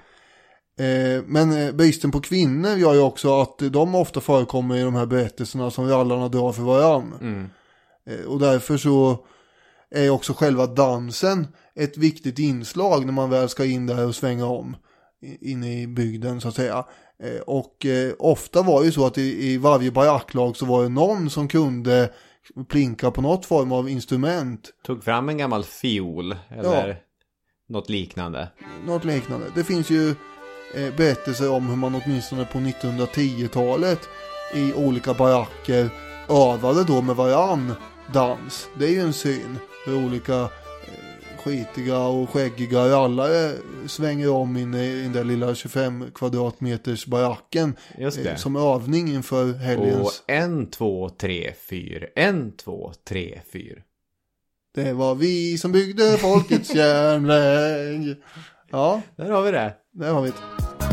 Eh, Men eh, bristen på kvinnor gör ju också att de ofta förekommer i de här berättelserna som rallarna drar för varann. Mm. Eh, Och därför så är också själva dansen ett viktigt inslag när man väl ska in där och svänga om inne i bygden så att säga. Eh, Och eh, ofta var det ju så att i, i varje baracklag så var det någon som kunde plinka på något form av instrument. Tog fram en gammal fiol eller något liknande. Något liknande. Det finns ju eh, berättelser om hur man åtminstone på 1910-talet i olika baracker övade då med varann dans. Det är ju en syn hur olika eh, skitiga och skäggiga rallare svänger om inne i den där lilla 25 kvadratmeters baracken eh, som övning inför Och helgens. en, två, tre, fyr. En, två, tre, fyr. Det var vi som byggde folkets järnväg. Ja, Där har vi det. där har vi det.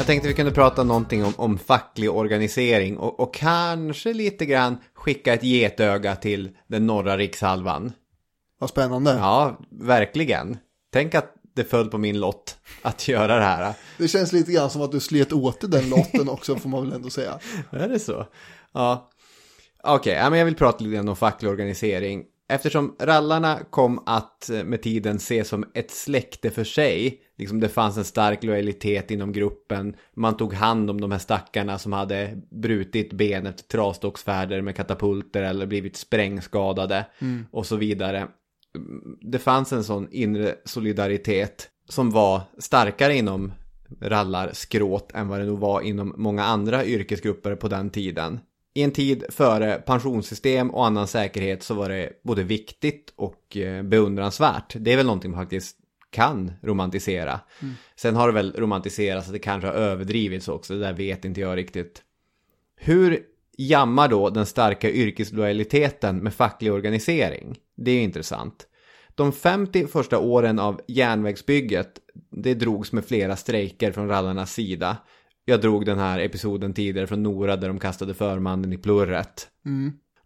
Jag tänkte vi kunde prata någonting om, om facklig organisering och, och kanske lite grann skicka ett getöga till den norra rikshalvan. Vad spännande. Ja, verkligen. Tänk att det föll på min lott att göra det här. Det känns lite grann som att du slet åt den lotten också får man väl ändå säga. Är det så? Ja. Okej, men jag vill prata lite grann om facklig organisering. Eftersom rallarna kom att eh, med tiden ses som ett släkte för sig. Liksom det fanns en stark lojalitet inom gruppen. Man tog hand om de här stackarna som hade brutit ben efter trasdocksfärder med katapulter eller blivit sprängskadade och så vidare. Det fanns en sån inre solidaritet som var starkare inom rallarskrået än vad det nog var inom många andra yrkesgrupper på den tiden. I en tid före pensionssystem och annan säkerhet så var det både viktigt och eh, beundransvärt. Det är väl någonting man faktiskt kan romantisera. Sen har det väl romantiserats att det kanske har överdrivits också, det där vet inte jag riktigt. Hur jammar då den starka yrkeslojaliteten med facklig organisering. Det är intressant. De 50 första åren av järnvägsbygget, det drogs med flera strejker från rallarnas sida. Jag drog den här episoden tidigare från Nora där de kastade förmannen i plurret.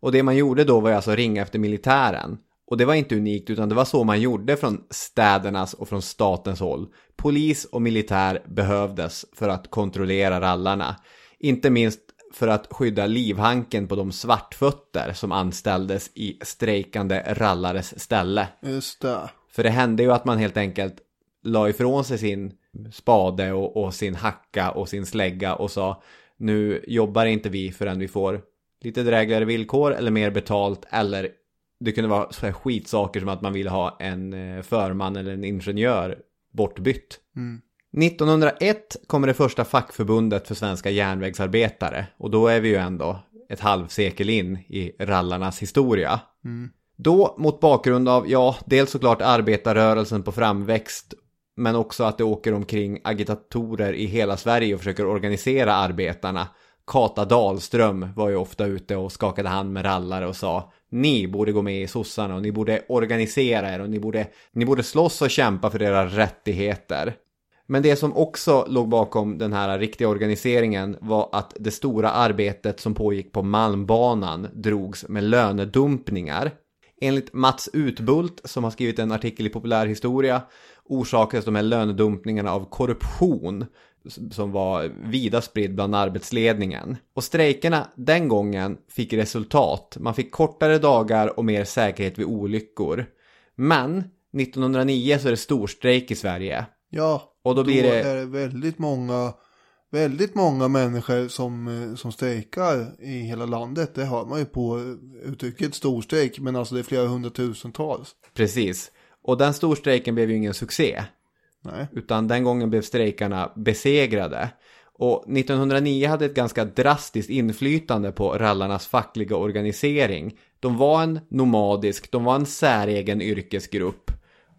Och det man gjorde då var alltså att ringa efter militären. Och det var inte unikt utan det var så man gjorde från städernas och från statens håll. Polis och militär behövdes för att kontrollera rallarna. Inte minst för att skydda livhanken på de svartfötter som anställdes i strejkande rallares ställe. Just det. För det hände ju att man helt enkelt la ifrån sig sin spade och, och sin hacka och sin slägga och sa nu jobbar inte vi förrän vi får lite drägligare villkor eller mer betalt eller det kunde vara så här skitsaker som att man ville ha en eh, förman eller en ingenjör bortbytt. 1901 kommer det första fackförbundet för svenska järnvägsarbetare och då är vi ju ändå ett halvsekel in i rallarnas historia. Då mot bakgrund av, ja, dels såklart arbetarrörelsen på framväxt men också att det åker omkring agitatorer i hela Sverige och försöker organisera arbetarna. Kata Dahlström var ju ofta ute och skakade hand med rallare och sa ni borde gå med i sossarna och ni borde organisera er och ni borde, ni borde slåss och kämpa för era rättigheter. Men det som också låg bakom den här riktiga organiseringen var att det stora arbetet som pågick på Malmbanan drogs med lönedumpningar. Enligt Mats Utbult, som har skrivit en artikel i Populärhistoria, orsakades de här lönedumpningarna av korruption som var vida spridd bland arbetsledningen. Och strejkerna den gången fick resultat. Man fick kortare dagar och mer säkerhet vid olyckor. Men 1909 så är det storstrejk i Sverige. Ja, Och då blir det- är det väldigt många, väldigt många människor som, som strejkar i hela landet. Det hör man ju på uttrycket storstrejk, men alltså det är flera hundratusentals. Precis. Och den storstrejken blev ju ingen succé. Nej. Utan den gången blev strejkarna besegrade. Och 1909 hade ett ganska drastiskt inflytande på rallarnas fackliga organisering. De var en nomadisk, de var en säregen yrkesgrupp.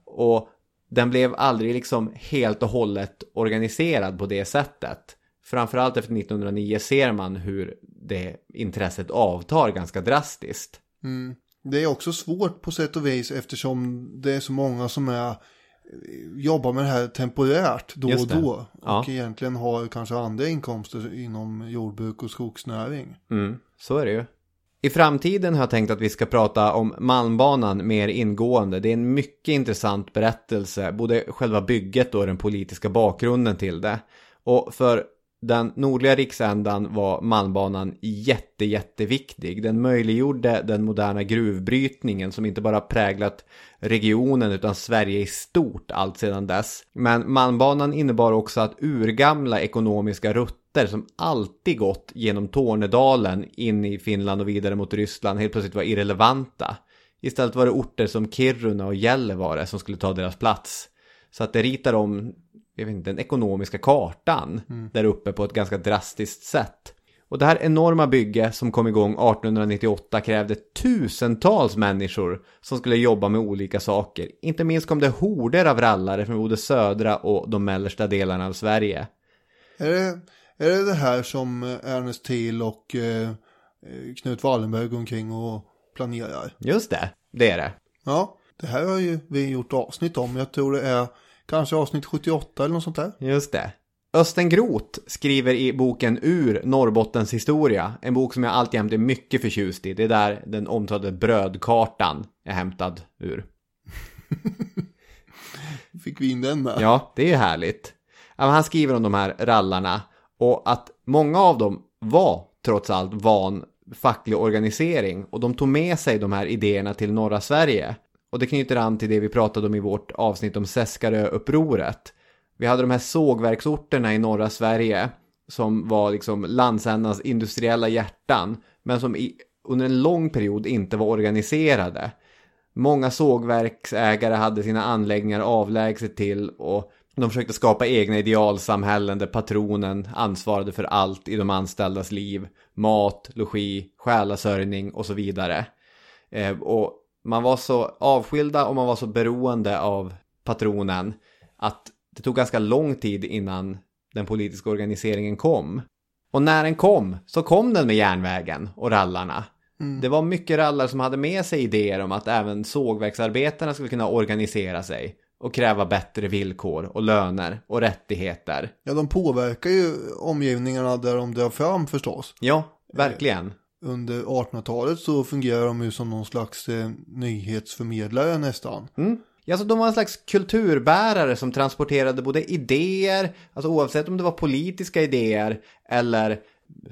Och den blev aldrig liksom helt och hållet organiserad på det sättet. Framförallt efter 1909 ser man hur det intresset avtar ganska drastiskt. Det är också svårt på sätt och vis eftersom det är så många som är jobbar med det här temporärt då och då. Ja. Och egentligen har kanske andra inkomster inom jordbruk och skogsnäring. Mm, så är det ju. I framtiden har jag tänkt att vi ska prata om Malmbanan mer ingående. Det är en mycket intressant berättelse, både själva bygget och den politiska bakgrunden till det. Och för den nordliga riksändan var Malmbanan jätte, jätteviktig. Den möjliggjorde den moderna gruvbrytningen som inte bara präglat regionen utan Sverige i stort allt sedan dess. Men Malmbanan innebar också att urgamla ekonomiska rutter som alltid gått genom Tornedalen in i Finland och vidare mot Ryssland helt plötsligt var irrelevanta. Istället var det orter som Kiruna och Gällivare som skulle ta deras plats. Så att det ritar om jag vet inte, den ekonomiska kartan där uppe på ett ganska drastiskt sätt. Och det här enorma bygge som kom igång 1898 krävde tusentals människor som skulle jobba med olika saker. Inte minst kom det horder av rallare från både södra och de mellersta delarna av Sverige. Är det, är det det här som eh, Ernest Thiel och eh, eh, Knut Wallenberg går omkring och planerar? Just det, det är det. Ja, det här har ju vi gjort avsnitt om. Jag tror det är kanske avsnitt 78 eller något sånt där. Just det. Östen Groth skriver i boken Ur Norrbottens historia, en bok som jag alltjämt är mycket förtjust i. Det är där den omtalade brödkartan är hämtad ur. Fick vi in den med. Ja, det är ju härligt. Han skriver om de här rallarna och att många av dem var trots allt van facklig organisering och de tog med sig de här idéerna till norra Sverige. Och det knyter an till det vi pratade om i vårt avsnitt om Seskaröupproret. Vi hade de här sågverksorterna i norra Sverige som var liksom landsändans industriella hjärtan men som i, under en lång period inte var organiserade. Många sågverksägare hade sina anläggningar avlägset till och de försökte skapa egna idealsamhällen där patronen ansvarade för allt i de anställdas liv. Mat, logi, själasörjning och så vidare. Eh, och man var så avskilda och man var så beroende av patronen att det tog ganska lång tid innan den politiska organiseringen kom. Och när den kom så kom den med järnvägen och rallarna. Det var mycket rallar som hade med sig idéer om att även sågverksarbetarna skulle kunna organisera sig och kräva bättre villkor och löner och rättigheter. Ja, de påverkar ju omgivningarna där de drar fram förstås. Ja, verkligen. Under 1800-talet så fungerar de ju som någon slags eh, nyhetsförmedlare nästan. Mm. Ja, så de var en slags kulturbärare som transporterade både idéer, alltså oavsett om det var politiska idéer eller,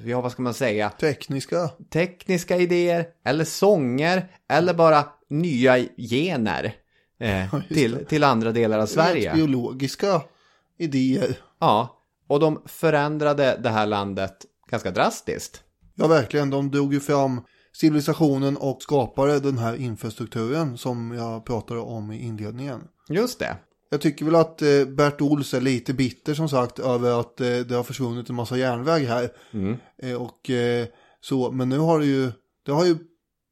ja vad ska man säga, Tekniska. tekniska idéer eller sånger eller bara nya gener eh, just till, till andra delar av Sverige. Biologiska idéer. Ja, och de förändrade det här landet ganska drastiskt. Ja, verkligen. De drog ju fram civilisationen och skapade den här infrastrukturen som jag pratade om i inledningen. Just det. Jag tycker väl att eh, Bert Ols är lite bitter som sagt över att eh, det har försvunnit en massa järnväg här. Eh, och så, men nu har det ju, det har ju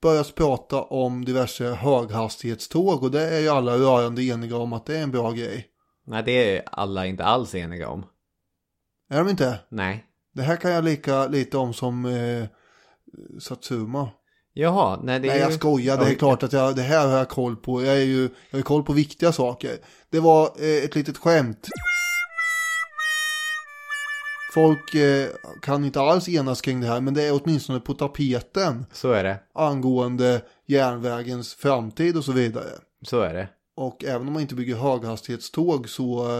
börjat prata om diverse höghastighetståg och det är ju alla rörande eniga om att det är en bra grej. Nej, det är alla inte alls eniga om. Är de inte? Nej. Det här kan jag lika lite om som eh, Satsuma. Jaha, nej det är Nej jag ju- skojar, det är klart att jag, det här har jag koll på. Jag är ju, jag har koll på viktiga saker. Det var eh, ett litet skämt. Folk eh, kan inte alls enas kring det här, men det är åtminstone på tapeten Så är det. angående järnvägens framtid och så vidare. Så är det. Och även om man inte bygger höghastighetståg så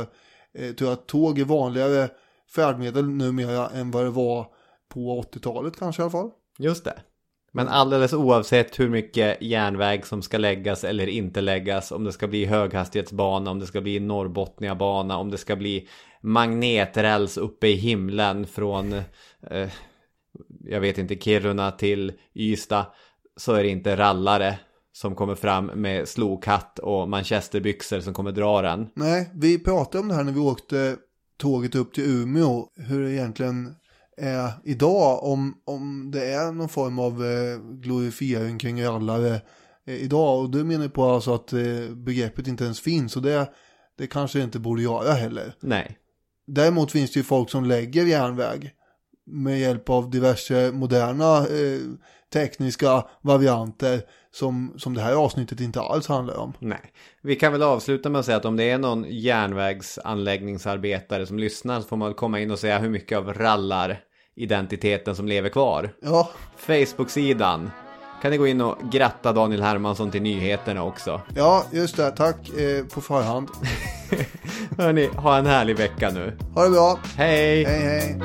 eh, tror jag att tåg är vanligare färdmedel numera än vad det var på 80-talet kanske i alla fall. Just det. Men alldeles oavsett hur mycket järnväg som ska läggas eller inte läggas, om det ska bli höghastighetsbana, om det ska bli Norrbotniabana, om det ska bli magneträls uppe i himlen från, eh, jag vet inte, Kiruna till Ystad, så är det inte rallare som kommer fram med slokhatt och manchesterbyxor som kommer dra den. Nej, vi pratade om det här när vi åkte tåget upp till Umeå. Hur det egentligen är idag. Om, om det är någon form av eh, glorifiering kring rallare eh, idag. Och du menar på alltså att eh, begreppet inte ens finns. Och det, det kanske inte borde göra heller. Nej. Däremot finns det ju folk som lägger järnväg. Med hjälp av diverse moderna eh, tekniska varianter. Som, som det här avsnittet inte alls handlar om. Nej. Vi kan väl avsluta med att säga att om det är någon järnvägsanläggningsarbetare som lyssnar så får man komma in och säga hur mycket av rallar identiteten som lever kvar. Ja, Facebook-sidan. Kan ni gå in och gratta Daniel Hermansson till nyheterna också. ja just det. Tack eh, på förhand. Hörni, ha en härlig vecka nu. Ha det bra. Hej! Hej hej.